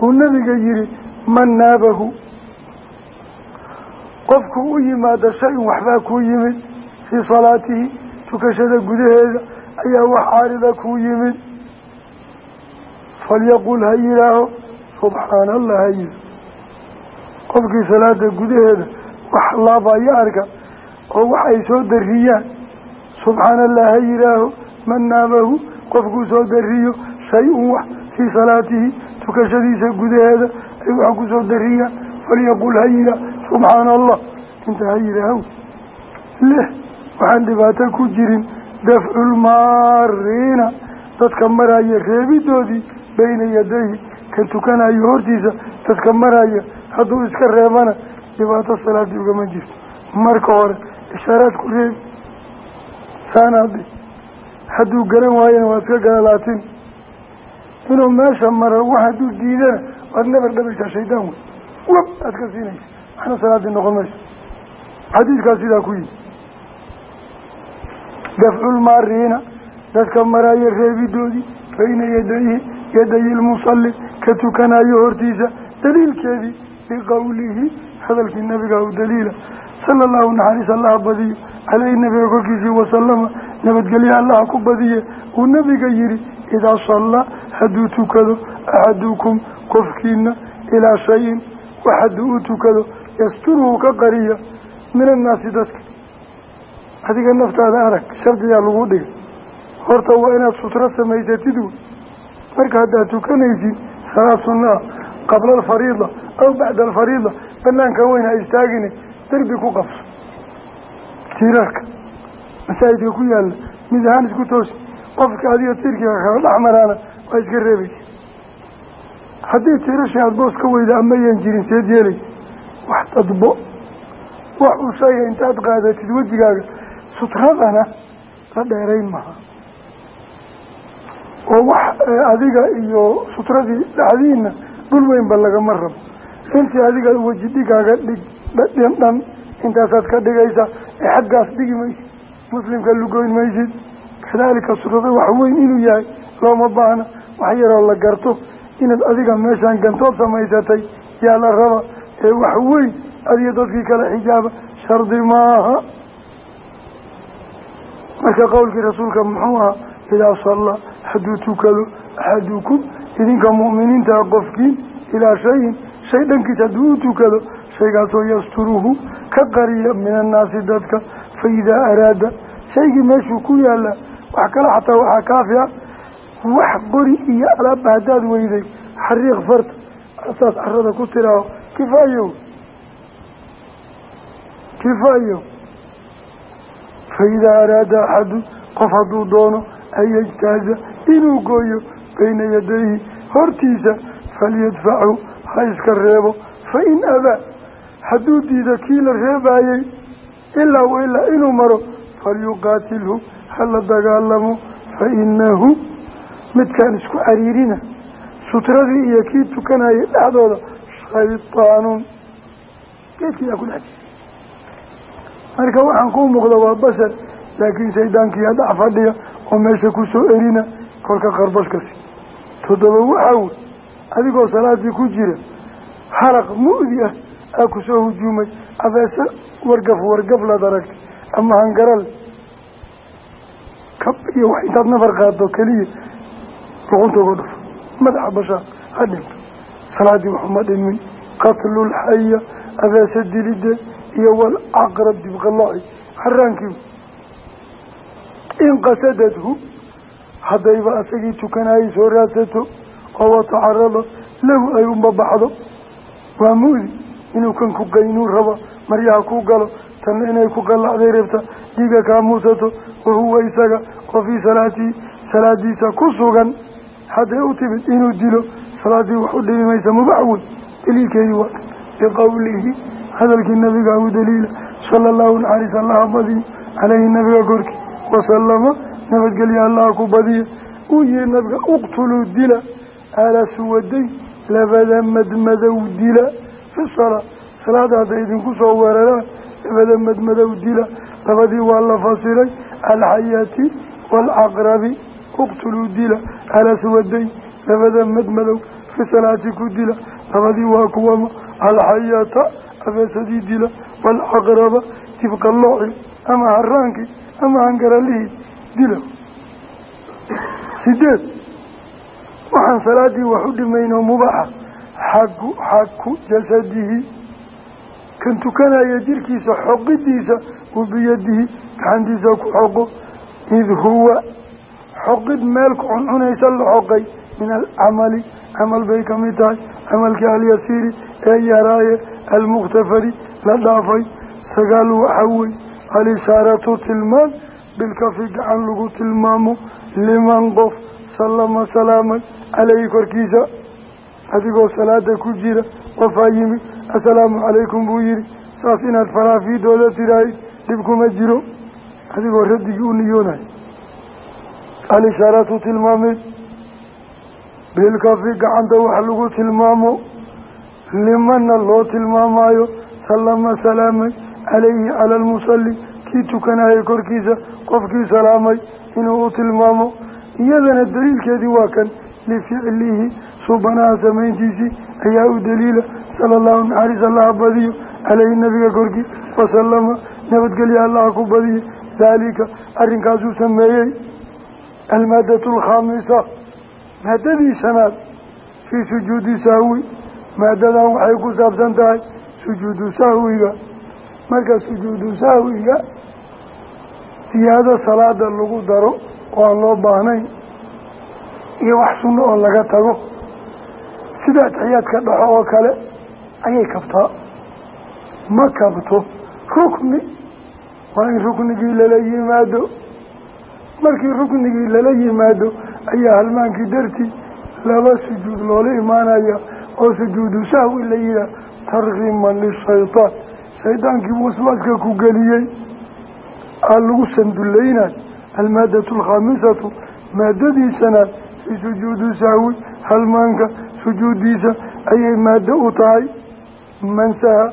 Uu nabiga yihi man naabahu. Qofku u yimaado shay-un waxbaa kuu yimid fii salaatihi tukashada gudaheeda ayaa wax caarida kuu yimid falyaqul ha yidhaaho subxaana allah ha yidhi qofkii salaada gudaheeda wax laabaya arka oo wax ay soo dariyaan subxaana allah ha yidhaaho man naabahu qofkuu soo dariyo shay-un wax fii salaatihi tukashadiisa gudaheeda ay wax ku soo dariyaan falyaqul ha yidhaah subxaana allah inta ha yidhaaho lix waxaan dhibaato ku jirin dafcu lmaariina dadka maraya reebidoodii bayna yadayhi kan tukanayo hortiisa dadka maraya hadduu iska reebana dhibaato salaadii ugama jirto. Marka hore ishaaraad ku reebi saanaadi hadduu garan waayana waa iska galalaatin inuu meesha maro wax hadduu diidana waad nabar dhabaysaa shaydaan wey wab aad ka siinaysa. Waxna salaadii noqon mayso. Xadiidkaas sidaa ku yimi dafculmaariina dadka maraayo reebidoodii bayna yadayhi yadayi lmusalli ka tukanayo hortiisa daliilkeedii biqowlihi hadalkii nabiga u daliila sala allahu naxariis allaha badiyo caleyhi nabiga korkiisii wasalama nabadgelye allaha ku badiye uu nabiga yihi idaa sallaa hadduu tukado axadukum qofkiina ilaa shayin wax hadduu u tukado yasturuhu ka qariya min annaasi dadka adiga naftaada arag shardiyaa lagu dhigay horta waa inaad sutro samaysatid marka haddaad tukanaysid salaad sunna ah qabla alfariida aw bacda alfariida banaankan weyn ha istaagine derbi ku qabso tiirarka masaajidka ku yaalla mid ahaan isku toosi qofka adiga tiirkiga kala dhex maraana waa iska reebaysa haddii tiirashii aada boos ka weyda amayan jirin seed yeelaysa wax dadbo wax uu sheegay intaad qaadatid wejigaaga sutradana la dheerayn maha oo wax adiga iyo sutradii dhacdiina dhul weynba lagama rabo intii adiga weji dhigaaga dhig dhan intaasaad ka dhigaysa ee xaggaas dhigi maysid muslimka lugoyn maysid kadaalika sutrada wax weyn inuu yahay looma baahna wax yaroo la garto. Inaad adiga meeshaan gantood samaysatay yaa la raba ee wax weyn adiga dadkii kale xijaaba shardi maaha. Marka qowlkii rasuulka muxuu ahaa idaa sallaa hadduu tukado axadukum idinka mu'miniintaa qofkiin ilaa shayin shay dhankiis hadduu u tukado shaygaasoo yasturuhu ka qariya min annaasi dadka fa idaa araada shaygii meeshuu ku yaalla wax kale xataa waxaa kaafi ah wax qori iyo alaaba haddaad weyday xariiq farta asaas carada ku tiraaho kifaayo kifaayo fa idaa araada axadu qof hadduu doono an yajtaaza inuu gooyo bayna yadayhi hortiisa falyadfachu ha iska reebo. Fa in abaa hadduu diido kii la reebaayey ilaa wa inuu maro falyuqaatilhu hala dagaalamo. Fa inahu midkaan isku cariirina sutradii iyo kii tukanayay dhexdooda shaydaanun geedkiyaa ku dhex jira marka waxaan kuu muuqda waa bashar laakiin shaydaankiiyaa dhex fadhiya oo meesha ku soo erina kolka qarbashkasi toddoba waxaa wey adigoo salaadii ku jira haraq mu'di ah aa ku soo hujuumay abeese wargaf wargaf laad aragtay ama hangaral. Kab iyo wax intaad nafar qaado keliya luqunta uga dhufo. Madaxa bashaa ha dhinto salaadii waxuma dhimin qatlulxaya abeese dilide iyo walcaqrab dibqalooci haraankii in qasadadhu haddayba asagii tukanayay soo raadsato oo watacarado lahu ay umbabaxdo waa mu'di inuu kan ku qaynuu raba maryaha ku galo tanna inay ku qallacday rabta dhiiga kaa muusato wahuwa isaga oo fii salaatii salaadiisa ku sugan. Hadday u timid inuu dilo salaadii wax u dhimi maysa mubax wey? Daliilkeedii waa biqowlihi hadalkii nabiga u daliila sala allahu naxariis allaha badiyo caleyhi nabiga korkii wasalama nabadgelya allaha ku badiya uu yihi nabiga uqtuluu dila. Ala suwaday labada madmadow dila. Fi salaa salaada hadday idinku soo weeraraan labada madmadow dila. Labadii waa la fasiray alxayaati waalcaqrabi uqtuluu dila. Ala suwaday labada madmadow. Fi salaati ku dila. Labadii waa kuwama alxayata abeesadii dila. Waalcaqraba dibqallooci ama haraankii ama hangaralihii dila sideed waxaan salaadii wax u dhimayno mubaxa xagu xaku jasadihi kan tukanaya jirkiisa xoqidiisa uu biyadihi gacantiisa ku xoqo id huwa xoqid meel ku cuncunaysa la xoqay min alcamali camal bay ka mid tahay camalkii alyasiiri ee yaraaye almukhtafari la dhaafay sagaal waxa wey alishaaratu tilmaan bilkafi gacan lagu tilmaamo liman qof sallama salaamay caleyhi korkiisa. Adigoo salaada ku jira qofaa yimid assalaamu calaykum buu yihi saas inaad faraafiidooda tirahay dhib kuma jiro. Adigoo radigii u niyoonayo alishaaratu tilmaameed bilkafi gacanta wax lagu tilmaamo limanna loo tilmaamayo sallama salaamay calayhi cala almusalli kii tukanayay korkiisa qofkii salaamay inuu u tilmaamo. Iyadana daliilkeedii waa kan lificlihi suubanaha samayntiisii ayaa u daliila sala allahu naxariis allaha badiyo caleyhi nabiga korkii wasalama nabadgelya allaha ku badiye. Daalika arrinkaasuu sameeyey almaadatu alkhaamisa maadadii shanaad fii sujuudi sahwi. Maadadan waxay ku saabsan tahay sujuudu sahwiga. Marka sujuudu sahwiga siyaado salaada lagu daro oo aan loo baahnayn iyo wax sunno oo laga tago sida atixiyaadka dhaxo oo kale ayay kabtaa. Ma kabto rukni. Waa in ruknigii lala yimaado. Markii ruknigii lala yimaado ayaa halmaankii dartii laba sujuud loola imaanaya oo sujuudu sahwi la yihaah tarkiman lishaytaan shaydaankii waswaaska ku geliyey aa lagu sandulaynayo almaadatu alkhaamisatu maadadii shanaad fii sujuudi sahwi halmaanka sujuuddiisa ayay maado u tahay. Mansaha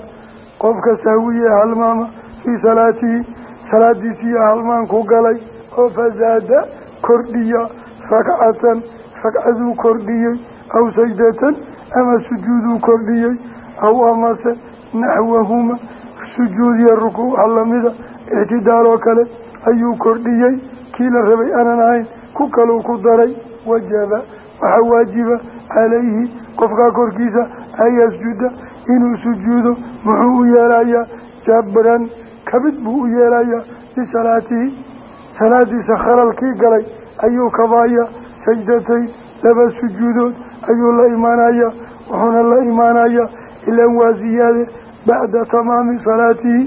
qofka sahwiye halmaama fii salaatihi salaadiisiiyo halmaanku galay oo fasaada kordhiya rakcatan ragcaduu kordhiyey aw sajdatan ama sujuuduu kordhiyey aw amase naxwahuma sujuudiya rukuuc wax lamida ictidaal oo kale ayuu kordhiyey. Kii la rabay aanan ahayn ku kaluu ku daray. Wajaba waxaa waajiba calayhi. Qofkaa korkiisa an yasjuda inuu sujuudo muxuu u yeelayaa jabran kabid buu u yeelayaa lisalaatihi salaadiisa khalalkii galay ayuu kabaaya sajdatayn laba sujuudood ayuu la imaanayaa wuxuuna la imaanayaa ilaan waa ziyaade bacda tamaami salaatihi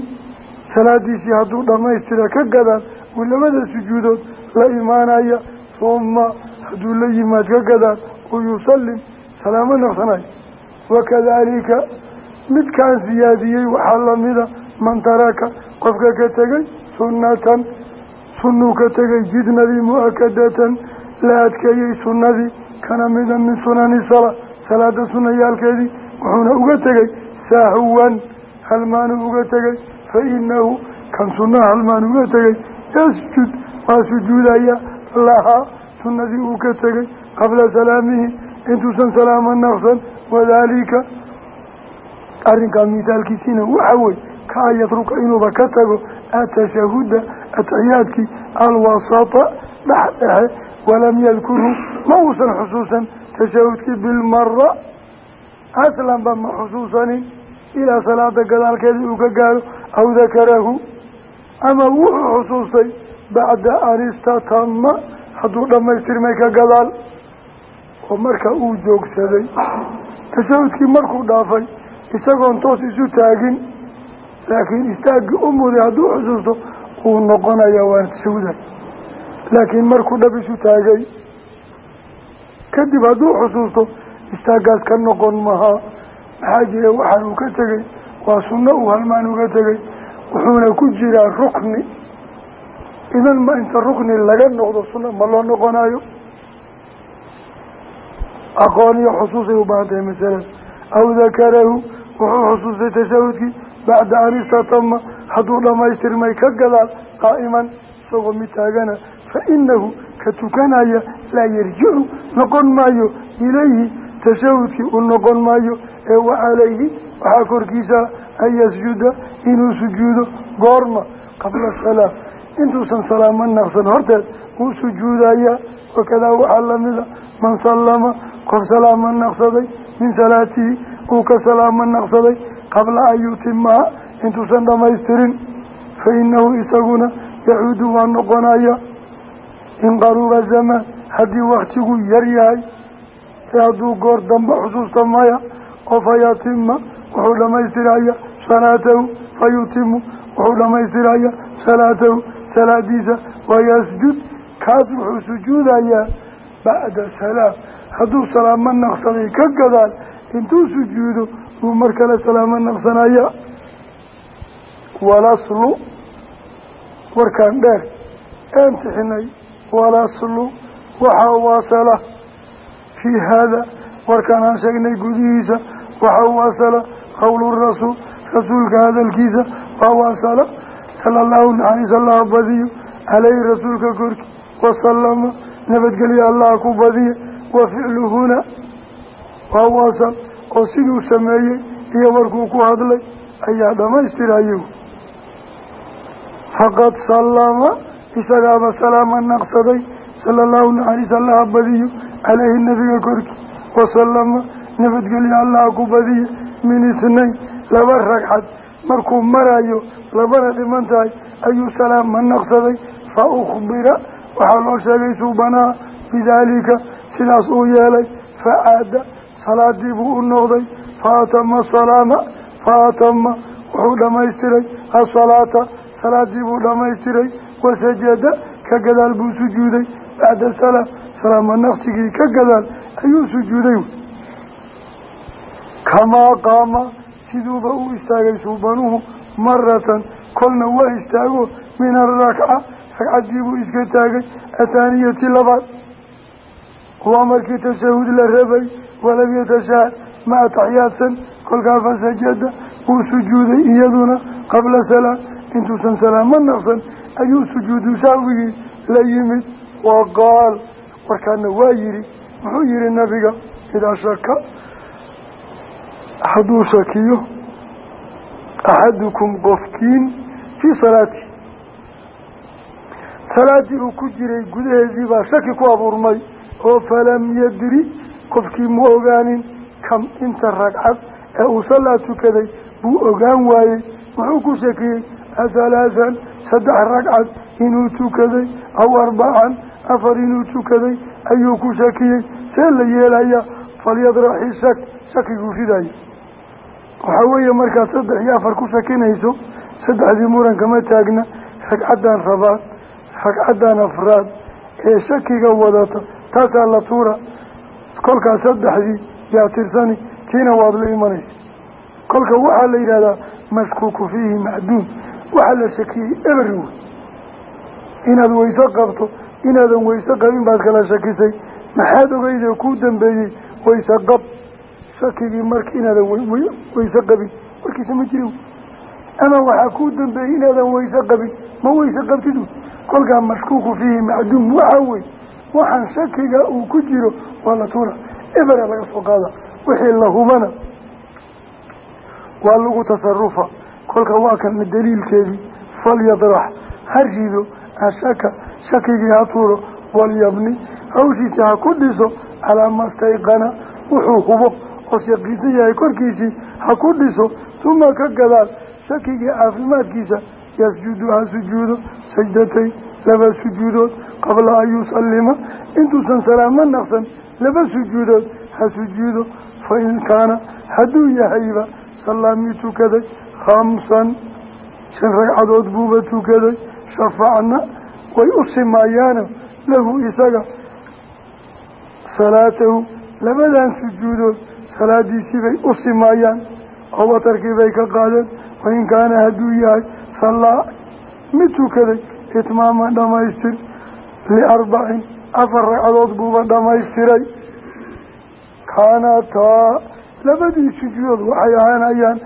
salaadiisii hadduu dhammaystira ka gadaan uu labada sujuudood la imaanaya uma hadduu la yimaad ka gadaan uu yusallim salaamo naqsanayo. Wakadaalika midkaan siyaadiyey waxaa lamida man taraka qofka ka tegay sunnatan sunnuu ka tegay jidnadii mu'akadatan la adkeeyey sunnadii kana mida min sunani salaa salaada sunayaalkeedii wuxuuna uga tegey sahwan halmaanuu uga tegey fa inahu kan sunnaha halmaan uga tegey yasjud waa sujuudaya lahaa sunnadii uu ka tegey qabla salaamihi intuusan salaamo naqsan wadaalika arrinkaa misaalkiisiina waxa wey ka an yatruka inuuba ka tago atashahuda atixiyaadkii alwasata dhexdhexe walam yadkurhu ma uusan xusuusan tashahudkii bilmara aslanba ma xusuusanin ilaa salaada gadaalkeeda uu ka gaaro aw dakarahu ama wuxuu xusuustay bacda an istatama hadduu dhammaystirmay ka gadaal oo marka uu joogsaday tashahudkii markuu dhaafay isagoon toos isu taagin laakiin istaaggii u muday hadduu xusuusto uu noqonaya waana tashahuday laakiin markuu dhab isu taagay kadib hadduu xusuusto istaaggaas ka noqon mahaa maxaa jira waxaan uu ka tegey waa sunno uu halmaan uga tegey wuxuuna ku jiraa rukni. Idan ma inta rukni laga noqdo sunna ma loo noqonayo aqoon iyo xusuusay u baahan tahay masalada aw dakarahu wuxuu xusuustay tashahudkii bacda an istatama hadduu dhammaystirmay ka gadaal qaa'iman isagoo mid taagana fa inahu ka tukanaya laa yarjicu noqon maayo ilayhi tashahudkii u noqon maayo ee wa calayhi waxaa korkiisa an yasjuda inuu sujuudo goorma qabla salaam intuusan salaamo naqsan horteed wuu sujuudayaa wakadaa waxaa lamida man sallama qof salaamo naqsaday min salaatihi uu ka salaamo naqsaday qabla an yutimaha intuusan dhamaystirin fa inahu isaguna yacuudu waa noqonaya in qaruba zamaan haddii waktigu yar yahay ee hadduu goor dambe xusuusta maya oo fa yatima wuxuu dhamaystiraya salaatahu fa yutimu wuxuu dhamaystiraya salaatahu salaadiisa wayasjud kaas wuxuu sujuudayaa bacda salaam. Hadduu salaamo naqsaday ka gadaal. Intuu sujuudo buu mar kale salaamo naqsanaya. Walaslu warkaan dheer. Eentixinay walaslu waxaa waasala. Fii haada warkaan aan sheegnay gudihiisa waxaa wasala qowlu rasuul rasuulka hadalkiisa waa wasala sala allahu naxariis allah badiyo caleyhi rasuulka korki wasalama nabadgelyo allah ku badiye wa ficluhuna waa wasal oo siduu sameeyey iyo warkuu ku hadlay ayaa dhamaystirayo faqad sallama isagaaba salaama naqsaday sala allahu naxariis allaha badiyo caleyhi nabiga korki wasalama nabadgelyo allaha ku badiye min isnayn laba ragcad. Markuu marayo labana dhiman tahay ayuu salaama naqsaday. Fa ukhbira waxaa loo sheegay suubanaha bidaalika sidaas uu yeelay. Facaada salaadii buu u noqday. Faatama salaama faatama wuxuu dhamaystiray asalaata salaadii buu dhamaystiray wasajada ka gadaal buu sujuuday. Bacda salaam salaama naqsigii ka gadaal ayuu sujuuday kamaa qaama siduuba u istaagay suubanuhu maratan kolna waa istaago min arakca ragcaddii buu iska taagay athaaniyati labaad. Waa markii tashahud la rabay walam yatashahad ma ataxyaadsan kolkaa fasajada wuu sujuuday iyaduna qabla salaam. Intuusan salaamo naqsan ayuu sujuudu sahwigii la yimid. Wa qaal warkaana waa yihi muxuu yihi nabiga idaa shaka hadduu shakiyo axadukum qofkiin fii salaati salaadii uu ku jiray gudaheedii baa shaki ku abuurmay oo falam yadri qofkii ma ogaanin kam inta ragcad ee uu salaa tukaday buu ogaan waayey wuxuu ku shakiyey ahalaahan saddex ragcad inuu tukaday aw arbacan afar inuu tukaday ayuu ku shakiyey see la yeelaya falyadraxi shak shakiguu ridayo waxaa weeye markaad saddex iyo afar ku shakinayso saddexdii muran kama taagna ragcaddan rabaad ragcaddan afraad ee shakiga wadata taasaa la tuura. Kolkaas saddexdii yaa tirsani tiina waad la imanaysa. Kolka waxaa la yidhahdaa mashkuuku fiihi macduum waxaa la shakiyey eber wey. Inaad weyse qabto inaadan weyse qabin baad kala shakisay. Maxaad ogeydee kuu dambeeyey weyse qab shakigii marka inaadan weyse qabin. Warkiisa ma jiri ama waxaa kuu dambeeyey inaadan weyse qabin. Ma weyse qabtid kolkaa mashkuuku fiihi macduum waxaa wey waxaan shakiga uu ku jiro waa la tuura. Ebera laga soo qaada. Wixii la hubana waa lagu tasarufa kolka waa kana daliilkeedii falyadrax ha rido ashaka shakigii ha tuuro. Walyabni hawshiisa ha ku dhiso. Calaa ma wuxuu hubo oo shaqiisan yahay korkiisii ha ku dhiso uma ka gadaal shakigii caafimaadkiisa yasjudu ha sujuudo sajdatayn laba sujuudood qabla an yusallima intuusan salaamo naqsan laba sujuudood ha sujuudo fa in kaana hadduu yahayba sallaa mii tukaday khamsan shan ragcadood buuba tukaday shafacna way u simaayaano lahu isaga salaatahu labadan sujuudood salaadiisii bay u simaayaan oo watarkii bay ka qaadeen wain kaana hadduu yahay sallaa. Mid tukaday itmaaman dhamaystir liarbacin afar ragcadood buuba dhamaystiray kaanataa labadii sujuudood waxay ahaanayaan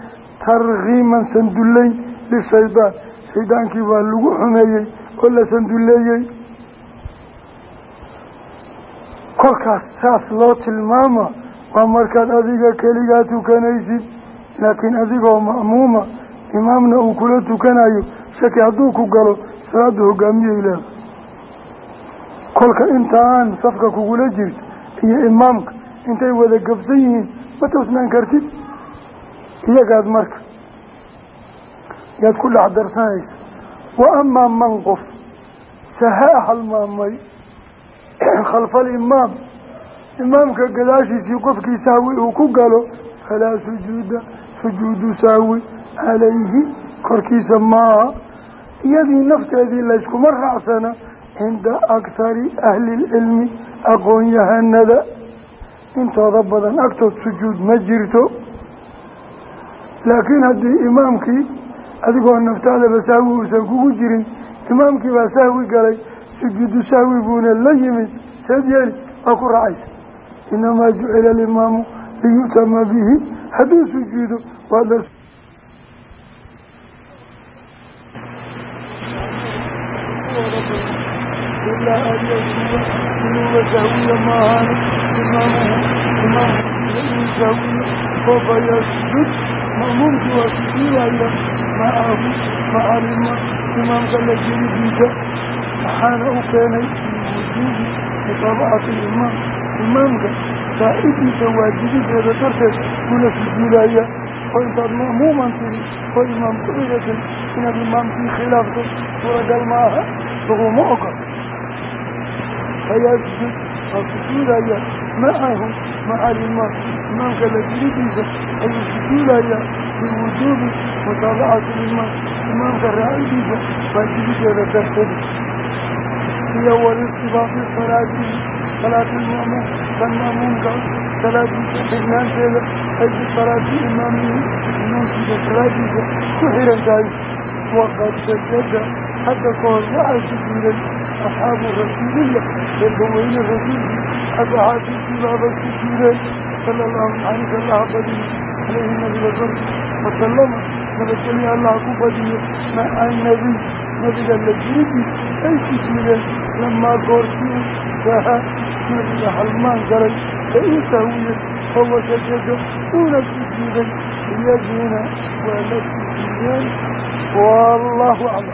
tarkiiman sandullayn lishaydaan shaydaankii baa lagu xumeeyey oo la sandulleeyey kolkaas saas loo tilmaama waa markaad adiga keligaa tukanaysid laakiin adigoo ma'muuma imaamna uu kula tukanayo shaki hadduu ku galo salaada hogaamiyay leedahay kolka intaan safka kugula jirto iyo imaamka intay wada gabsan yihiin ma toosnaan kartid? Iyagaad marka yaad ku dhex darsanaysa. Wa amaa man qof sahaa halmaamay khalfa alimaam imaamka gadaashiisii qofkii sahwi uu ku galo falaa sujuuda sujuudu sahwi calayhi korkiisa maaha. Iyadii nafteedii layskuma raacsana cinda akhari ahli ilcilmi aqoon-yahanada intooda badan agtood sujuud ma jirto. Laakiin haddii imaamkii adigoo naftaadaba sahwi uusan kugu jirin imaamkii baa sahwi galay sujuudu sahwi buuna la yimid seed yeeli waa ku raacaysa inamaa jucila alimaamu liyutama bihi hadduu sujuudo waa fayasjud ma'muumkii waa sujuudaya macahu macalima imaamka la jiridiisa waxaana u keenay wujuubi mutaabacati ilimaam imaamka raacidiisa waajibideeda darteed kula sujuudaya oo intaad ma'muuman tiri oo imaam ku dhigatay inaad imaamkii khilaafto suuragal ma aha laguma ogol fayasjud waa sujuudaya macahu maca alimaam imaamka la jiridiisa ayuu sujuudaya biwujuubi mutaabacati ilimaam imaamka raacidiisa waajibideeda darteed iyo walistibaaqi salaatihi salaati ilma'muum kan ma'muumka salaadiisa xirnaanteeda ay bisalaati imaamihi imaamkiisa salaadiisa ku xiran tahay waqad sajada hadda kahor waxaa sujuuday asxaabu rasuulillah eebbaweyne rasuulkii asxaabtiisii baaba sujuudeen sala allahu naxariis allaha badiyo calayhi nabiga kor wasalama nabadgelya allah ku badiyo maca nabiy nabiga la ay sujuudeen lamaa goortii saha nabiga halmaan galay ee uu sahwiyey oo wasajada uuna iyadiina waa la sujuudeen wallaahu aclam